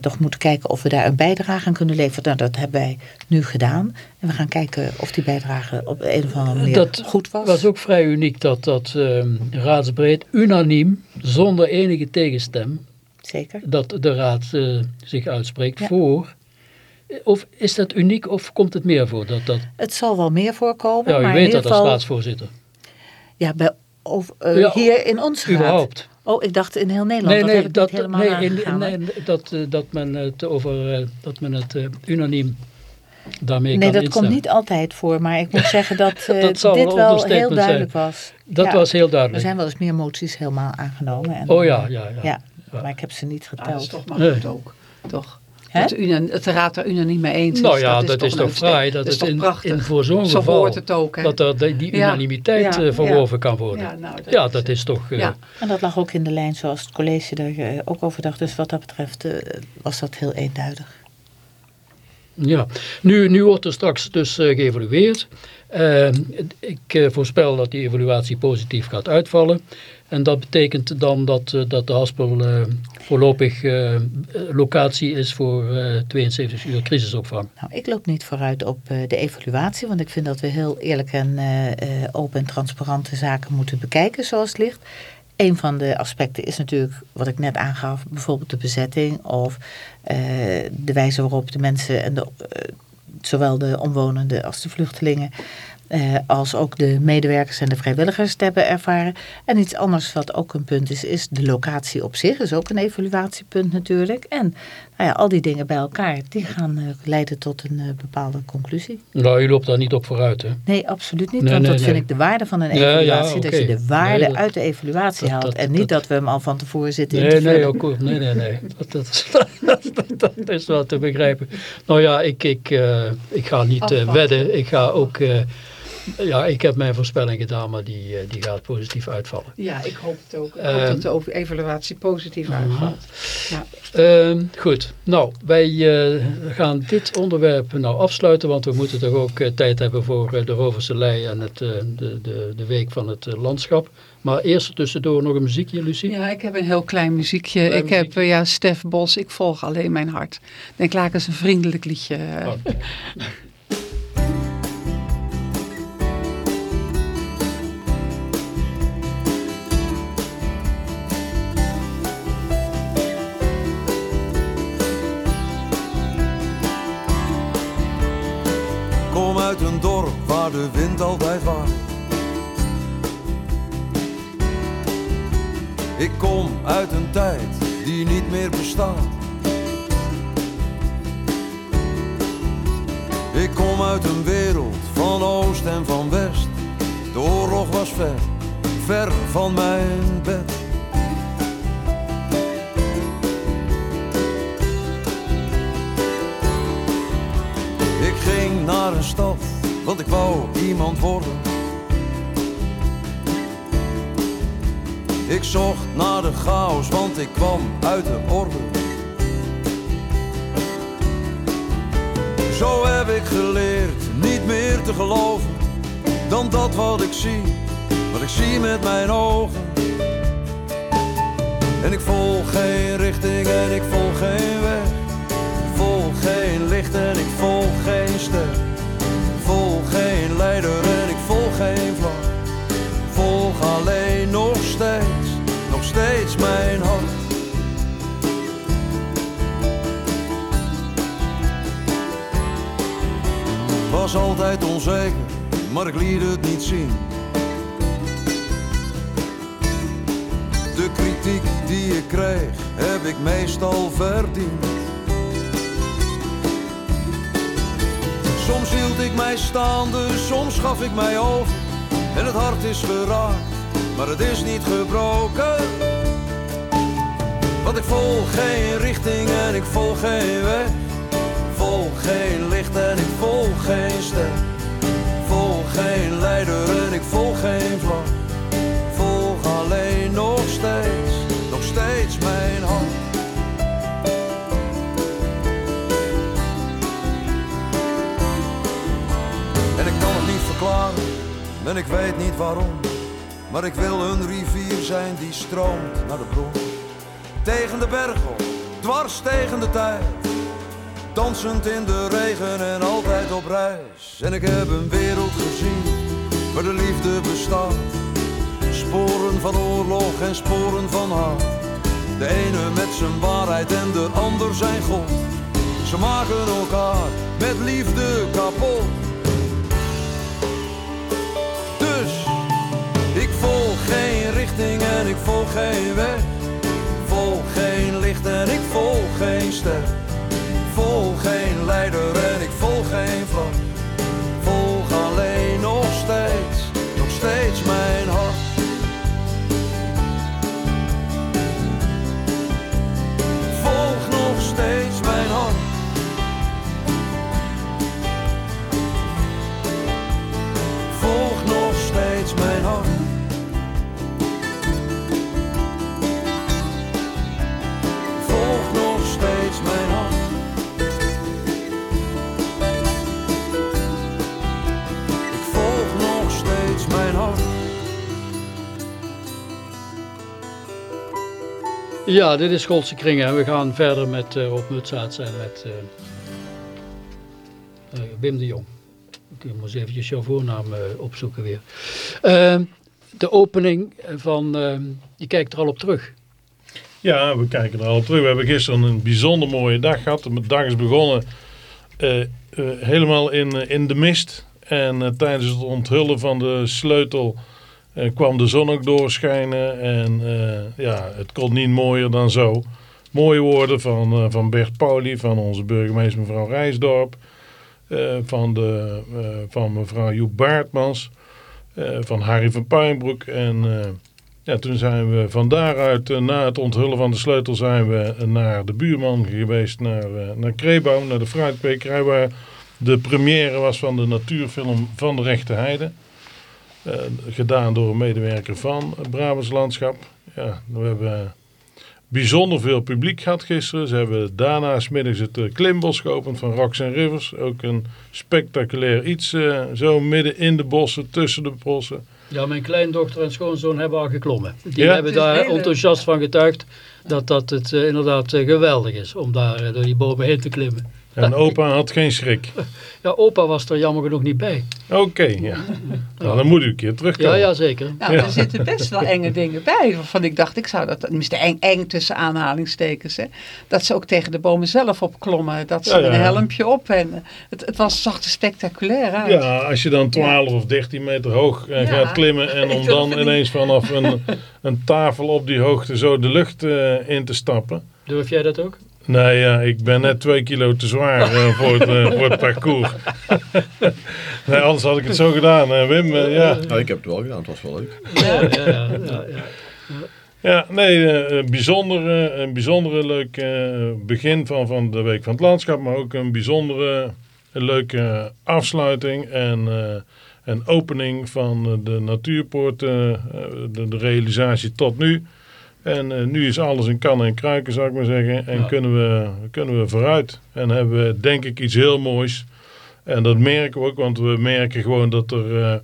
toch moeten kijken of we daar een bijdrage aan kunnen leveren. Nou, dat hebben wij nu gedaan. En we gaan kijken of die bijdrage op een of andere manier dat goed was. was ook vrij uniek dat dat um, raadsbreed unaniem, zonder enige tegenstem, Zeker. dat de raad uh, zich uitspreekt ja. voor... Of is dat uniek of komt het meer voor? Dat, dat... Het zal wel meer voorkomen. Ja, u maar weet in dat ieder geval, als raadsvoorzitter. Ja, bij, of, uh, ja, hier in ons raad. Überhaupt. Oh, ik dacht in heel Nederland. Nee, dat nee, heb ik dat, niet helemaal nee, in, nee, dat, uh, dat men het over uh, dat men het uh, unaniem daarmee Nee, kan dat komt niet altijd voor, maar ik moet zeggen dat, uh, dat zal dit wel heel duidelijk zijn. was. Dat Ja, was heel Er duidelijk. zijn wel eens meer moties helemaal aangenomen. En, Oh ja, ja, ja. ja. Ja. Maar ik heb ze niet Ja, dat is geteld. toch maar Nee. goed ook. Toch? Dat, het de raad er unaniem mee eens is. Nou ja, dat, toch is toch fraai dat, is het toch in, prachtig. in voor zo'n Zo geval hoort het ook. Hè? dat er die, unanimiteit Ja, eh, verworven kan worden. Ja, nou, Ja, dat is toch... eh, Ja. En dat lag ook in de lijn zoals het college er eh, ook over dacht. Dus wat dat betreft eh, was dat heel eenduidig. Ja, nu, nu wordt er straks dus eh, geëvalueerd. Eh, ik eh, voorspel dat die evaluatie positief gaat uitvallen. En dat betekent dan dat, eh, dat de Haspel eh, voorlopig eh, locatie is voor eh, 72 uur crisisopvang. Nou, ik loop niet vooruit op de evaluatie, want ik vind dat we heel eerlijk en open en transparante zaken moeten bekijken zoals het ligt. Een van de aspecten is natuurlijk wat ik net aangaf, bijvoorbeeld de bezetting of de wijze waarop de mensen en de, zowel de omwonenden als de vluchtelingen eh, als ook de medewerkers en de vrijwilligers het hebben ervaren. En iets anders wat ook een punt is, is de locatie op zich. is ook een evaluatiepunt natuurlijk. En nou ja, al die dingen bij elkaar, die gaan eh, leiden tot een eh, bepaalde conclusie. Nou, u loopt daar niet op vooruit, hè? Nee, absoluut niet. Nee, want nee, dat vind ik de waarde van een Ja, ja, evaluatie. Dat je de waarde Nee, dat- uit de evaluatie dat- haalt. dat- en niet dat- dat, we hem al van tevoren zitten in Nee, te nee, ook, nee, nee, nee. Dat, dat, is, dat, dat is wel te begrijpen. Nou ja, ik, ik, eh, ik ga niet wedden. Ik ga ook... ja, ik heb mijn voorspelling gedaan, maar die, eh, die gaat positief uitvallen. Ja, ik hoop het ook. Ik Ehm, hoop dat de evaluatie positief uitvalt. Ja. Ehm, goed, nou, wij eh, gaan dit onderwerp nou afsluiten, want we moeten toch ook eh, tijd hebben voor de Roverse Lei en het, eh, de, de, de week van het landschap. Maar eerst tussendoor nog een muziekje, Lucie. Ja, ik heb een heel klein muziekje. Klein ik heb ja, Stef Bos, ik volg alleen mijn hart. Ik Denk, laat ik eens een vriendelijk liedje. Oh. uit een dorp waar de wind altijd waait. Ik kom uit een tijd die niet meer bestaat. Ik kom uit een wereld van oost en van west. De oorlog was ver, ver van mijn bed. Want ik wou iemand worden. Ik zocht naar de chaos, want ik kwam uit de orde. Zo heb ik geleerd niet meer te geloven dan dat wat ik zie, wat ik zie met mijn ogen. En ik volg geen richting en ik volg geen weg. Ik volg geen licht en ik volg geen ster. Alleen nog steeds, nog steeds mijn hart. Was altijd onzeker, maar ik liet het niet zien. De kritiek die ik kreeg, heb ik meestal verdiend. Soms hield ik mij staande, soms gaf ik mij over. Het hart is geraakt, maar het is niet gebroken. Want ik volg geen richting en ik volg geen weg. Volg geen licht en ik volg geen ster. Volg geen leider en ik volg geen vlag. En ik weet niet waarom. Maar ik wil een rivier zijn die stroomt naar de bron. Tegen de berg op, dwars tegen de tijd. Dansend in de regen en altijd op reis. En ik heb een wereld gezien waar de liefde bestaat. Sporen van oorlog en sporen van haat. De ene met zijn waarheid en de ander zijn God. Ze maken elkaar met liefde kapot. En ik volg geen weg. Volg geen licht en ik volg geen ster. Volg geen leider en ik volg geen vlag. Ja, dit is Golse Kringen en we gaan verder met uh, Rob en met uh, Wim de Jong. Ik moet eens eventjes jouw voornaam opzoeken weer. Ehm, de opening van, ehm, je kijkt er al op terug. Ja, we kijken er al op terug. We hebben gisteren een bijzonder mooie dag gehad. De dag is begonnen helemaal in, in de mist. En tijdens het onthullen van de sleutel uh, kwam de zon ook doorschijnen en uh, ja, het kon niet mooier dan zo. Mooie woorden van, uh, van Bert Pauli, van onze burgemeester mevrouw Rijsdorp, van, de, van mevrouw Joep Baartmans, van Harry van Puinbroek. En ja, toen zijn we van daaruit, na het onthullen van de sleutel, zijn we naar de buurman geweest, naar, naar Kreeboom, naar de fruitkwekerij, waar de première was van de natuurfilm Van de Rechte Heide. Uh, gedaan door een medewerker van Brabants Landschap. Ja, we hebben bijzonder veel publiek gehad gisteren. Ze hebben daarna smiddags het uh, klimbos geopend van Rocks and Rivers. Ook een spectaculair iets, uh, zo midden in de bossen, tussen de bossen. Ja, mijn kleindochter en schoonzoon hebben al geklommen. Die ja? hebben daar hele... enthousiast van getuigd dat dat het geweldig geweldig is om daar door die bomen heen te klimmen. En opa had geen schrik. Ja, opa was er jammer genoeg niet bij. Oké, okay, ja. Nou, dan moet u een keer terugkomen. Ja, ja zeker. Nou, ja. er zitten best wel enge dingen bij. Waarvan ik dacht, ik zou dat, tenminste eng, eng tussen aanhalingstekens. Hè, dat ze ook tegen de bomen zelf opklommen. Dat ze ja, ja. een helmpje op. En het, het was, zag er spectaculair uit. Ja, als je dan 12 of 13 meter hoog uh, gaat klimmen. En om dan ineens vanaf een, een tafel op die hoogte zo de lucht uh, in te stappen. Durf jij dat ook? Nee, ja, ik ben net twee kilo te zwaar uh, voor, het, uh, voor het parcours. nee, anders had ik het zo gedaan. Uh, Wim, ja. Nou, ik heb het wel gedaan, het was wel leuk. Ja, ja, ja. ja, ja. ja nee, bijzonder, een bijzondere leuk begin van, van de Week van het Landschap. Maar ook een bijzondere een leuke afsluiting en, en opening van de natuurpoort, de, de, realisatie tot nu. En nu is alles in kannen en kruiken, zou ik maar zeggen. En kunnen, we, kunnen we vooruit. En hebben we denk ik iets heel moois. En dat merken we ook, want we merken gewoon dat er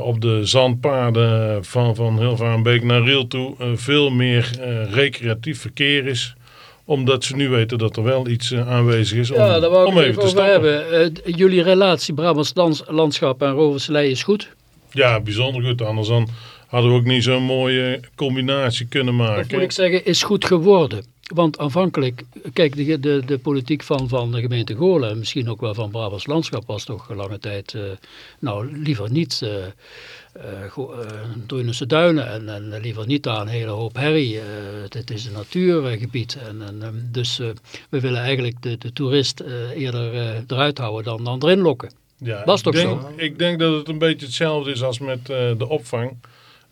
op de zandpaden van, van Hilvarenbeek naar Riel toe veel meer recreatief verkeer is omdat ze nu weten dat er wel iets aanwezig is om, ja, daar wou om even, te hebben. Uh, jullie relatie Brabants landschap en Roverslei is goed? Ja, bijzonder goed. Anders dan hadden we ook niet zo'n mooie combinatie kunnen maken. Dat moet ik zeggen, is goed geworden. Want aanvankelijk, kijk, de, de, de politiek van, van de gemeente Goorlen, en misschien ook wel van Brabants Landschap, was toch lange tijd, uh, nou liever niet uh, uh, Duinen en, en, liever niet aan een hele hoop herrie. het is een natuurgebied en, en ehm, dus we willen eigenlijk de, de toerist eerder eruit houden dan, dan erin lokken. Ja, was toch denk, zo? Ik denk dat het een beetje hetzelfde is als met de opvang.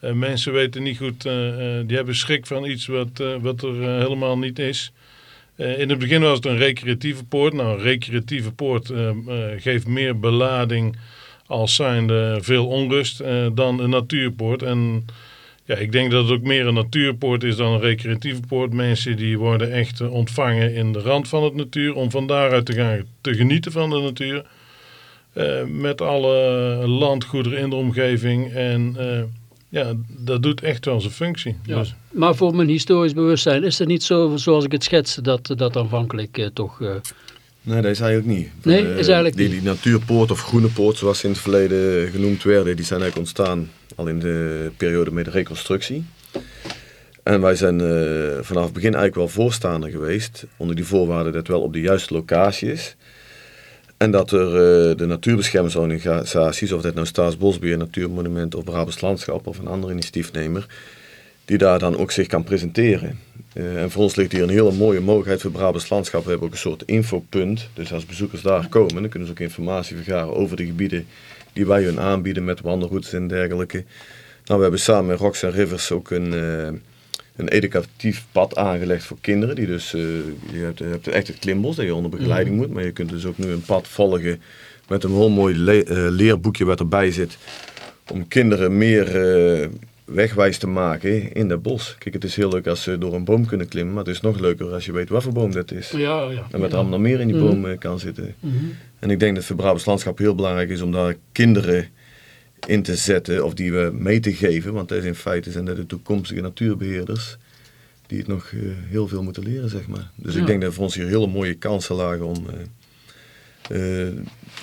Uh, mensen weten niet goed, uh, uh, die hebben schrik van iets wat, wat er helemaal niet is. in het begin was het een recreatieve poort. Nou, een recreatieve poort geeft meer belading als zijnde veel onrust dan een natuurpoort. En ja, ik denk dat het ook meer een natuurpoort is dan een recreatieve poort. Mensen die worden echt ontvangen in de rand van het natuur om van daaruit te gaan te genieten van de natuur. met alle landgoederen in de omgeving en ja, dat doet echt wel zijn functie. Ja. Dus. Maar voor mijn historisch bewustzijn is het niet zo zoals ik het schetste dat dat aanvankelijk eh, toch... Uh... Nee, dat is eigenlijk niet. Nee, uh, is eigenlijk die, niet. Die natuurpoort of groene poort, zoals ze in het verleden genoemd werden, die zijn eigenlijk ontstaan al in de periode met de reconstructie. En wij zijn uh, vanaf het begin eigenlijk wel voorstander geweest, onder die voorwaarden dat het wel op de juiste locatie is. En dat er uh, de natuurbeschermingsorganisaties, of dat nou Staatsbosbeheer, Natuurmonument of Brabants Landschap of een andere initiatiefnemer, die daar dan ook zich kan presenteren. Uh, en voor ons ligt hier een hele mooie mogelijkheid voor Brabants Landschap. We hebben ook een soort infopunt. Dus als bezoekers daar komen, dan kunnen ze ook informatie vergaren over de gebieden die wij hun aanbieden met wandelroutes en dergelijke. Nou, we hebben samen met Rocks Rivers ook een... Uh, een educatief pad aangelegd voor kinderen. Die dus, uh, je, hebt, je hebt echt het klimbos dat je onder begeleiding mhm. moet. Maar je kunt dus ook nu een pad volgen met een heel mooi le uh, leerboekje wat erbij zit. Om kinderen meer uh, wegwijs te maken in het bos. Kijk, het is heel leuk als ze door een boom kunnen klimmen. Maar het is nog leuker als je weet wat voor boom dat is. Ja, ja. En wat er allemaal nog meer in die boom mm kan zitten. Mm -hmm. En ik denk dat voor Brabants Landschap heel belangrijk is om daar kinderen in te zetten of die we mee te geven. Want dat is in feite zijn dat de toekomstige natuurbeheerders die het nog uh, heel veel moeten leren, zeg maar. Dus ja. ik denk dat voor ons hier hele mooie kansen lagen om uh, uh,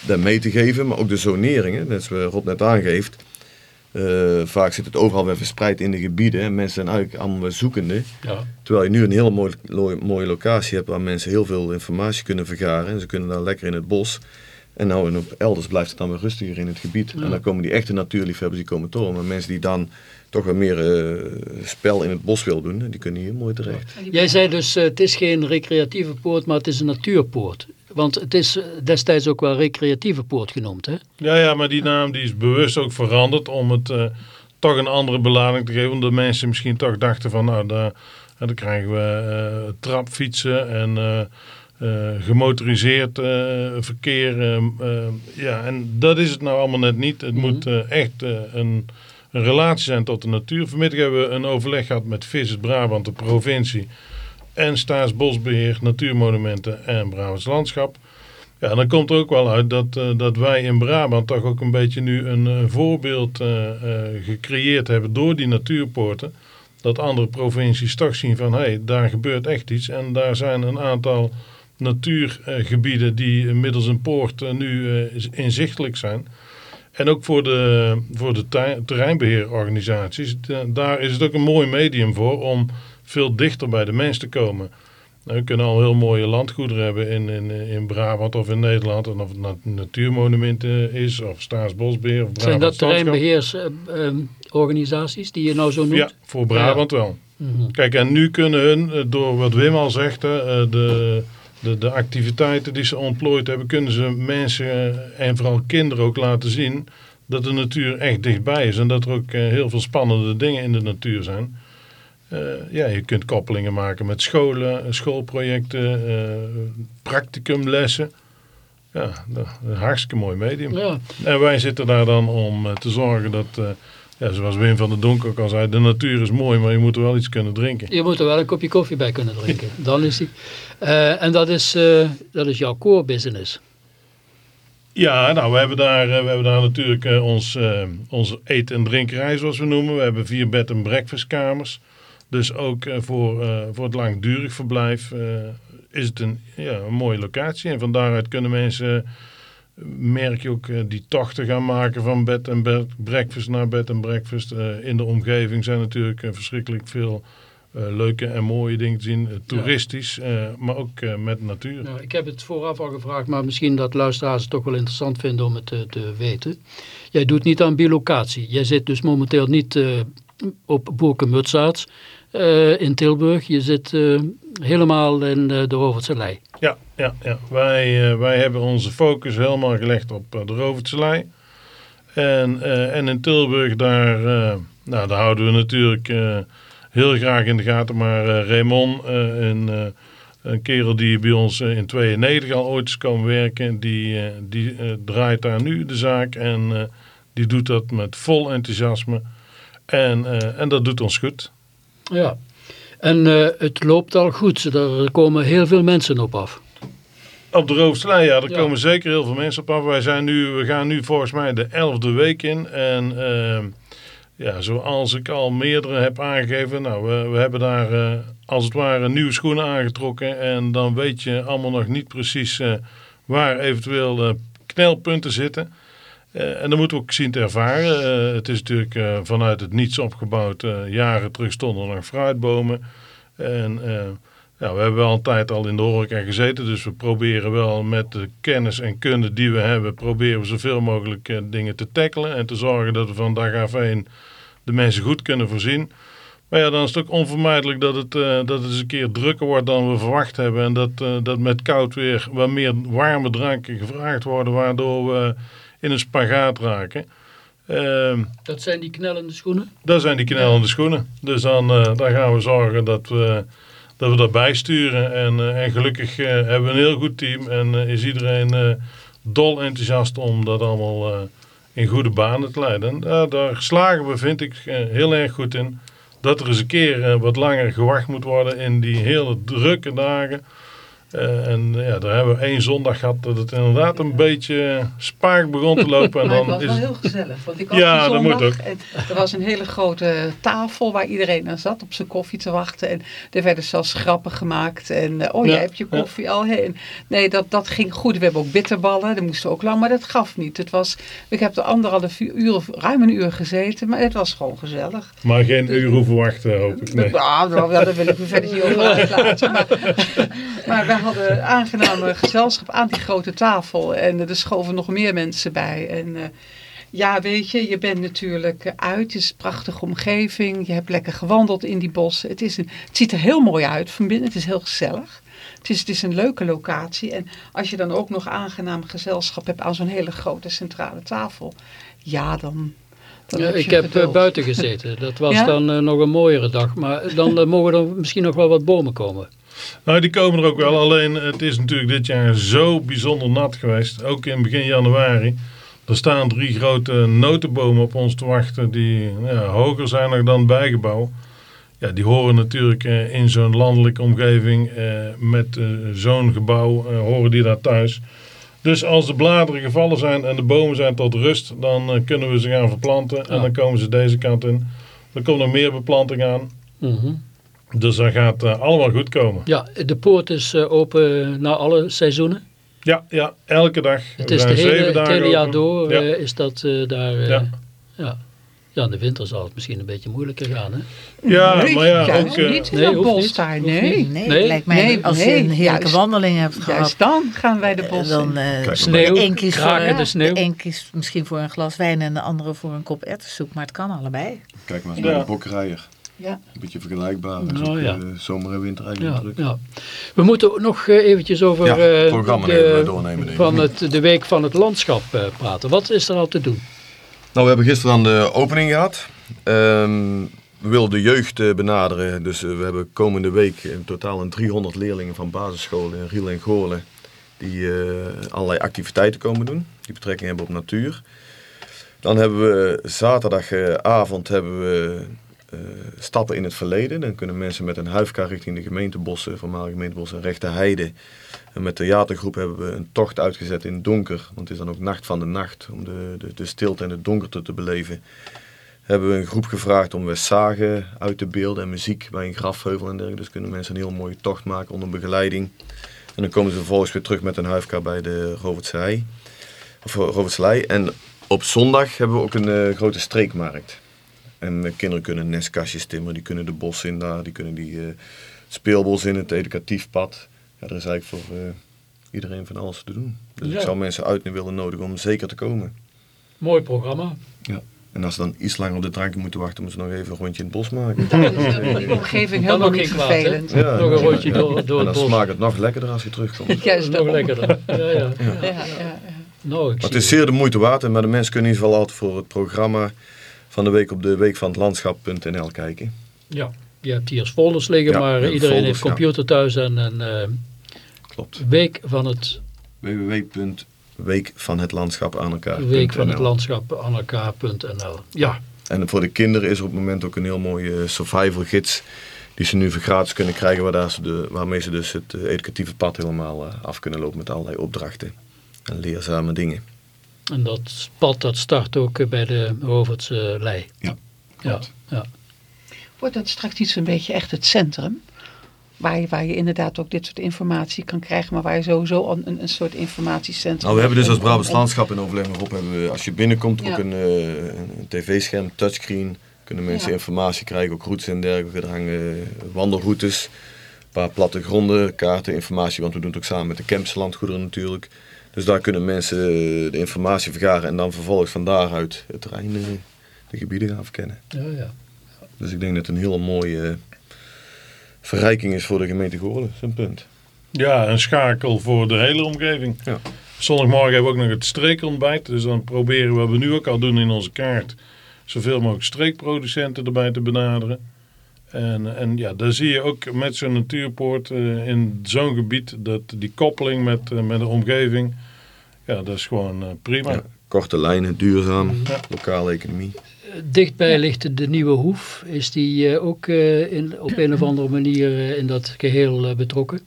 dat mee te geven. Maar ook de zoneringen, net zoals Rob net aangeeft. vaak zit het overal weer verspreid in de gebieden en mensen zijn eigenlijk allemaal zoekende. Ja. Terwijl je nu een hele mooie, mooie locatie hebt waar mensen heel veel informatie kunnen vergaren. En ze kunnen daar lekker in het bos. En nou en op elders blijft het dan weer rustiger in het gebied. Ja. En dan komen die echte natuurliefhebbers, die komen door. Maar mensen die dan toch wat meer uh, spel in het bos wil doen, die kunnen hier mooi terecht. Jij zei dus, uh, het is geen recreatieve poort, maar het is een natuurpoort. Want het is destijds ook wel recreatieve poort genoemd, hè? Ja, ja, maar die naam die is bewust ook veranderd om het uh, toch een andere belading te geven. Omdat mensen misschien toch dachten van, nou, daar, dan krijgen we trapfietsen en uh, gemotoriseerd uh, verkeer. Uh, ja, en dat is het nou allemaal net niet. Het mm -hmm. moet echt een, een, relatie zijn tot de natuur. Vanmiddag hebben we een overleg gehad met Vissers Brabant, de provincie. En Staatsbosbeheer, Natuurmonumenten en Brabants Landschap. Ja, en dan komt er ook wel uit dat, dat wij in Brabant toch ook een beetje nu een voorbeeld gecreëerd hebben door die natuurpoorten. Dat andere provincies toch zien van, hé, hey, daar gebeurt echt iets. En daar zijn een aantal natuurgebieden die middels een poort uh, nu uh, inzichtelijk zijn. En ook voor de, voor de terreinbeheerorganisaties. daar is het ook een mooi medium voor om veel dichter bij de mens te komen. Nou, we kunnen al heel mooie landgoederen hebben in, in, in Brabant of in Nederland. En of het nat natuurmonumenten is of Staatsbosbeheer. Of Zijn dat terreinbeheersorganisaties die je nou zo noemt? Ja, voor Brabant ja. wel. Mm -hmm. Kijk, en nu kunnen hun, door wat Wim al zegt, de de, de activiteiten die ze ontplooid hebben, kunnen ze mensen en vooral kinderen ook laten zien dat de natuur echt dichtbij is. En dat er ook uh, heel veel spannende dingen in de natuur zijn. Uh, ja, je kunt koppelingen maken met scholen, schoolprojecten, uh, practicumlessen. ja, een hartstikke mooi medium. Ja. En wij zitten daar dan om eh, te zorgen dat, eh, ja, zoals Wim van der Donk ook al zei, de natuur is mooi, maar je moet er wel iets kunnen drinken. Je moet er wel een kopje koffie bij kunnen drinken. Dan is die. Eh, en dat is, eh, dat is jouw core business. Ja, nou, we hebben daar, eh, we hebben daar natuurlijk eh, ons, onze eet- en drinkerij, zoals we noemen. We hebben vier bed- en breakfastkamers. Dus ook voor, voor het langdurig verblijf is het een, ja, een mooie locatie. En van daaruit kunnen mensen, merk je ook, eh, die tochten gaan maken van bed en breakfast naar bed en breakfast. Eh, in de omgeving zijn natuurlijk eh, verschrikkelijk veel leuke en mooie dingen te zien. Toeristisch, maar ook met natuur. Nou, ik heb het vooraf al gevraagd, maar misschien dat luisteraars het toch wel interessant vinden om het te, te weten. Jij doet niet aan bilocatie. Jij zit dus momenteel niet op Boerke-Mutsaerts eh, in Tilburg. Je zit eh, helemaal in eh, de Rovertse. Ja, ja, ja. Wij, wij hebben onze focus helemaal gelegd op de Rovertselij. En, en in Tilburg, daar, nou, daar houden we natuurlijk heel graag in de gaten. Maar Raymond, een, een kerel die bij ons in 92 al ooit is komen werken, die, die draait daar nu de zaak. En die doet dat met vol enthousiasme. En, en dat doet ons goed. Ja. En eh, het loopt al goed. Er komen heel veel mensen op af. Op de Roofdslijn, ja, er Ja. komen zeker heel veel mensen op af. Wij zijn nu, we gaan nu volgens mij de elfde week in. En ehm, ja, zoals ik al meerdere heb aangegeven, nou, we, we hebben daar eh, als het ware nieuwe schoenen aangetrokken. En dan weet je allemaal nog niet precies eh, waar eventueel knelpunten zitten. Eh, en dat moeten we ook zien te ervaren. Eh, het is natuurlijk eh, vanuit het niets opgebouwd. Jaren terug stonden er fruitbomen. En ja, we hebben wel een tijd al in de horeca gezeten, dus we proberen wel met de kennis en kunde die we hebben, proberen we zoveel mogelijk dingen te tackelen en te zorgen dat we van dag af heen de mensen goed kunnen voorzien. Maar ja, dan is het ook onvermijdelijk dat het, dat het eens een keer drukker wordt dan we verwacht hebben. En dat, dat met koud weer wat meer warme dranken gevraagd worden, waardoor we in een spagaat raken. Ehm, Dat zijn die knellende schoenen? dat zijn die knellende schoenen. Dus dan, eh, dan gaan we zorgen dat we, dat we dat bijsturen. En, eh, en gelukkig eh, hebben we een heel goed team. En is iedereen dol enthousiast om dat allemaal in goede banen te leiden. En daar- daar slagen we, vind ik, heel erg goed in. Dat er eens een keer wat langer gewacht moet worden in die hele drukke dagen. Eh, en ja, daar hebben we één zondag gehad dat het inderdaad een beetje spaak begon te lopen. En Maar het dan was is wel het- heel gezellig. Want ik was Ja, die dat moet zondag ook. En er was een hele grote tafel waar iedereen aan zat op zijn koffie te wachten. En er werden zelfs grappen gemaakt. En eh, oh, Ja, jij hebt je ja. koffie al heen. Nee, dat, dat ging goed. We hebben ook bitterballen. Dat moesten ook lang, maar dat gaf niet. Het was, ik heb er anderhalf uur, of ruim een uur gezeten. Maar het was gewoon gezellig. Maar geen uur hoeven wachten, hoop ik. Nee. Nou, daar wil ik me verder niet over. Maar, maar we hadden aangename gezelschap aan die grote tafel. En er schoven nog meer mensen bij. En eh, ja, weet je, je bent natuurlijk eh, uit. Het is een prachtige omgeving. Je hebt lekker gewandeld in die bossen. Het, is een, het ziet er heel mooi uit van binnen. Het is heel gezellig. Het is, het is een leuke locatie. En als je dan ook nog aangenaam gezelschap hebt aan zo'n hele grote centrale tafel. Ja, dan... Ja, heb ik heb eh, geduld. buiten gezeten. Dat was Ja? dan eh, nog een mooiere dag. Maar dan eh, mogen er misschien nog wel wat bomen komen. Nou, die komen er ook wel. Alleen het is natuurlijk dit jaar zo bijzonder nat geweest. Ook in begin januari. Er staan drie grote notenbomen op ons te wachten. Die ja, hoger zijn dan het bijgebouw. Ja, die horen natuurlijk eh, in zo'n landelijke omgeving. eh, met eh, zo'n gebouw horen die daar thuis. Dus als de bladeren gevallen zijn en de bomen zijn tot rust. Dan kunnen we ze gaan verplanten. En dan komen ze deze kant in. Er komt nog meer beplanting aan. Mhm. Dus dat gaat eh, allemaal goed komen. Ja, de poort is eh, open na alle seizoenen. Ja, ja, elke dag. Het is de hele, het hele jaar open. door Ja. eh, is dat daar... Ja. ja. ja. in de winter zal het misschien een beetje moeilijker gaan. Hè? Ja, Nee, maar ja, juist ook... eh, niet in nee. Bolstein, Hoeft nee. Nee, Nee? het lijkt mij Nee, als je een heerlijke juist- wandeling hebt gehad. Juist dan gaan wij de bos dan in. eh Kijk, Sneeuw, de voor, de sneeuw. de een kiest misschien voor een glas wijn en de andere voor een kop erwtensoep. Maar het kan allebei. Kijk maar eens Ja. naar de bokkerijer. Ja. Een beetje vergelijkbaar. Nou, ja. eh, zomer en winter eigenlijk Ja, druk. ja. We moeten nog eh, eventjes over Ja, het eh, programma de, doornemen, denk ik. van het, de week van het landschap praten. Wat is er al te doen? Nou, we hebben gisteren aan de opening gehad. Ehm, we willen de jeugd benaderen. Dus we hebben komende week in totaal een 300 leerlingen van basisscholen in Riel en Goorlen. die allerlei activiteiten komen doen, die betrekking hebben op natuur. Dan hebben we zaterdagavond hebben we stappen in het verleden. Dan kunnen mensen met een huifkar richting de gemeentebossen, voormalige gemeentebossen en Rechte Heide. En met de theatergroep hebben we een tocht uitgezet in donker. Want het is dan ook nacht van de nacht, om de, de, de stilte en het donkerte te beleven. Hebben we een groep gevraagd om Westzagen uit te beelden en muziek bij een grafheuvel en dergelijke. Dus kunnen mensen een heel mooie tocht maken onder begeleiding. En dan komen ze vervolgens weer terug met een huifkar bij de Rovertselij. Of. En op zondag hebben we ook een eh, grote streekmarkt. En kinderen kunnen nestkastjes timmeren, die kunnen de bos in daar, die kunnen die eh, speelbos in, het educatief pad. Ja, er is eigenlijk voor eh, iedereen van alles te doen. Dus Ja. ik zou mensen uit willen nodigen om zeker te komen. Mooi programma. En als ze dan iets langer op de drankje moeten wachten, moeten ze nog even een rondje in het bos maken. Dan is de omgeving helemaal niet vervelend. Ja, Nog een rondje door- door en het dan bos. smaakt het nog lekkerder als je terugkomt. Juist Nog daarom. lekkerder. Ja, ja. Ja, ja, ja. Nou, ik Maar het is zeer de moeite waard, maar de mensen kunnen in ieder geval altijd voor het programma van de week op de week van het landschap.nl kijken. Ja, je hebt hier folders liggen, Ja, maar iedereen folders, heeft computer thuis en een eh, Klopt. week van het www.week van het landschap aan elkaar. week van het landschap aan elkaar.nl. Ja, En voor de kinderen is er op het moment ook een heel mooie survival gids die ze nu voor gratis kunnen krijgen, ze de, waarmee ze dus het eh, educatieve pad helemaal eh, af kunnen lopen met allerlei opdrachten en leerzame dingen. En dat pad dat start ook eh, bij de Rovertse Lei. Ja, Ja, klopt. ja. Wordt dat straks iets een beetje echt het centrum? Waar je, waar je inderdaad ook dit soort informatie kan krijgen, maar waar je sowieso een, een, een soort informatiecentrum... Nou, we hebben dus als Brabants Landschap in overleg met Rob, hebben we, als je binnenkomt, Ja. ook een, eh, een tv-scherm, touchscreen. Kunnen mensen Ja. informatie krijgen, ook routes en dergelijke. Er hangen wandelroutes, een paar plattegronden, kaarten, informatie, want we doen het ook samen met de Kempse landgoederen natuurlijk. Dus daar kunnen mensen eh, de informatie vergaren en dan vervolgens van daaruit het terrein, eh, de gebieden gaan verkennen. ja, ja. Dus ik denk dat het een hele mooie eh, verrijking is voor de gemeente Goorlen, dat is een punt. Ja, een schakel voor de hele omgeving. Ja. Zondagmorgen hebben we ook nog het streekontbijt. Dus dan proberen we, wat we nu ook al doen in onze kaart, zoveel mogelijk streekproducenten erbij te benaderen. En, en ja, daar zie je ook met zo'n natuurpoort eh, in zo'n gebied, dat die koppeling met, eh, met de omgeving, ja, dat is gewoon eh, prima. Ja, korte lijnen, duurzaam, Ja. lokale economie. Dichtbij ligt de Nieuwe Hoef. Is die eh, ook eh, in, op een of andere manier in dat geheel eh, betrokken?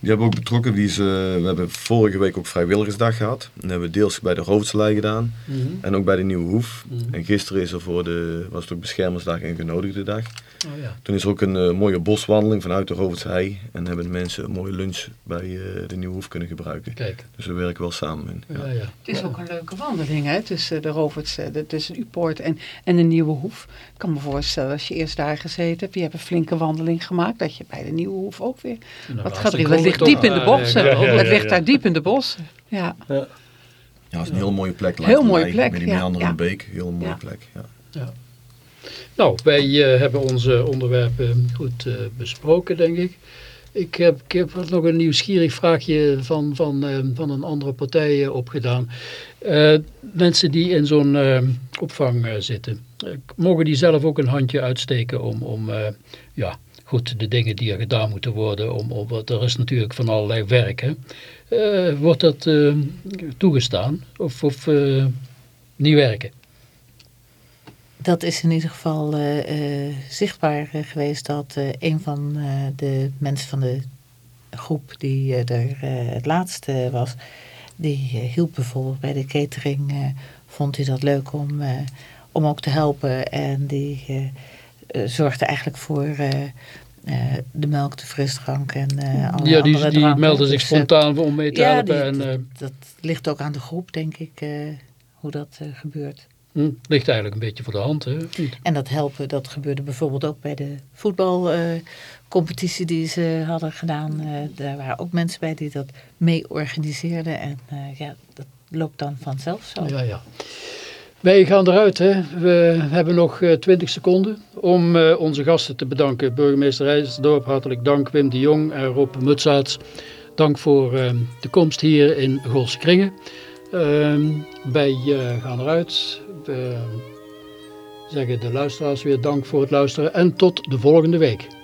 Die hebben we ook betrokken. Die is, we hebben vorige week ook vrijwilligersdag gehad. En hebben we deels bij de Hoofdselij gedaan. En ook bij de Nieuwe Hoef. Mhm. En gisteren is er voor de, was het ook beschermersdag en genodigde dag. Oh, ja. Toen is er ook een eh, mooie boswandeling vanuit de Hoofdselij. En hebben de mensen een mooie lunch bij eh, de Nieuwe Hoef kunnen gebruiken. Kijk, Dus we werken wel samen. in. ja, Ja. ja. Het is ook een leuke wandeling hè, tussen de tussen Upoort en, en de Nieuwe Hoef. Ik kan me voorstellen, als je eerst daar gezeten hebt, je hebt een flinke wandeling gemaakt, dat je bij de Nieuwe Hoef ook weer... Nou, Wat gaat er? Het ligt diep in de bossen. eh, Ja, ja, ja. Het ligt daar diep in de bossen. Ja, Ja, het is een heel mooie plek. Heel mooie plek, Met die ja, meanderende ja. beek. Heel mooie Ja. plek. Ja. Nou, wij eh, hebben onze onderwerpen goed eh, besproken, denk ik. Ik heb, ik heb nog een nieuwsgierig vraagje van, van, eh, van een andere partij eh, opgedaan. Eh, mensen die in zo'n eh, opvang eh, zitten, eh, mogen die zelf ook een handje uitsteken om, om eh, ja, goed, de dingen die er gedaan moeten worden, om, om, er is natuurlijk van allerlei werk. Hè. Eh, wordt dat eh, toegestaan of, of eh, niet werken? Dat is in ieder geval zichtbaar geweest dat een van de mensen van de groep die er het laatste was, die hielp bijvoorbeeld bij de catering, vond hij dat leuk om, om ook te helpen. En die zorgde eigenlijk voor eh, eh, de melk, de frisdrank en eh alle Ja, die, andere die dranken. melden zich Dus, eh, spontaan om mee te ja, helpen. die- en, eh, dat ligt ook aan de groep, denk ik, eh, hoe dat eh, gebeurt. Hm, ligt eigenlijk een beetje voor de hand, hè? En dat helpen, dat gebeurde bijvoorbeeld ook bij de voetbalcompetitie die ze hadden gedaan. Eh, daar waren ook mensen bij die dat mee organiseerden. En eh, ja, dat loopt dan vanzelf zo. Ja, ja. Wij gaan eruit. Hè. We hebben nog eh, 20 seconden om eh, onze gasten te bedanken. Burgemeester Rijsdorp, hartelijk dank. Wim de Jong en Rob Mutsaerts. Dank voor eh, de komst hier in Golse Kringen. Ehm, wij eh, gaan eruit. We zeggen de luisteraars weer dank voor het luisteren. En tot de volgende week.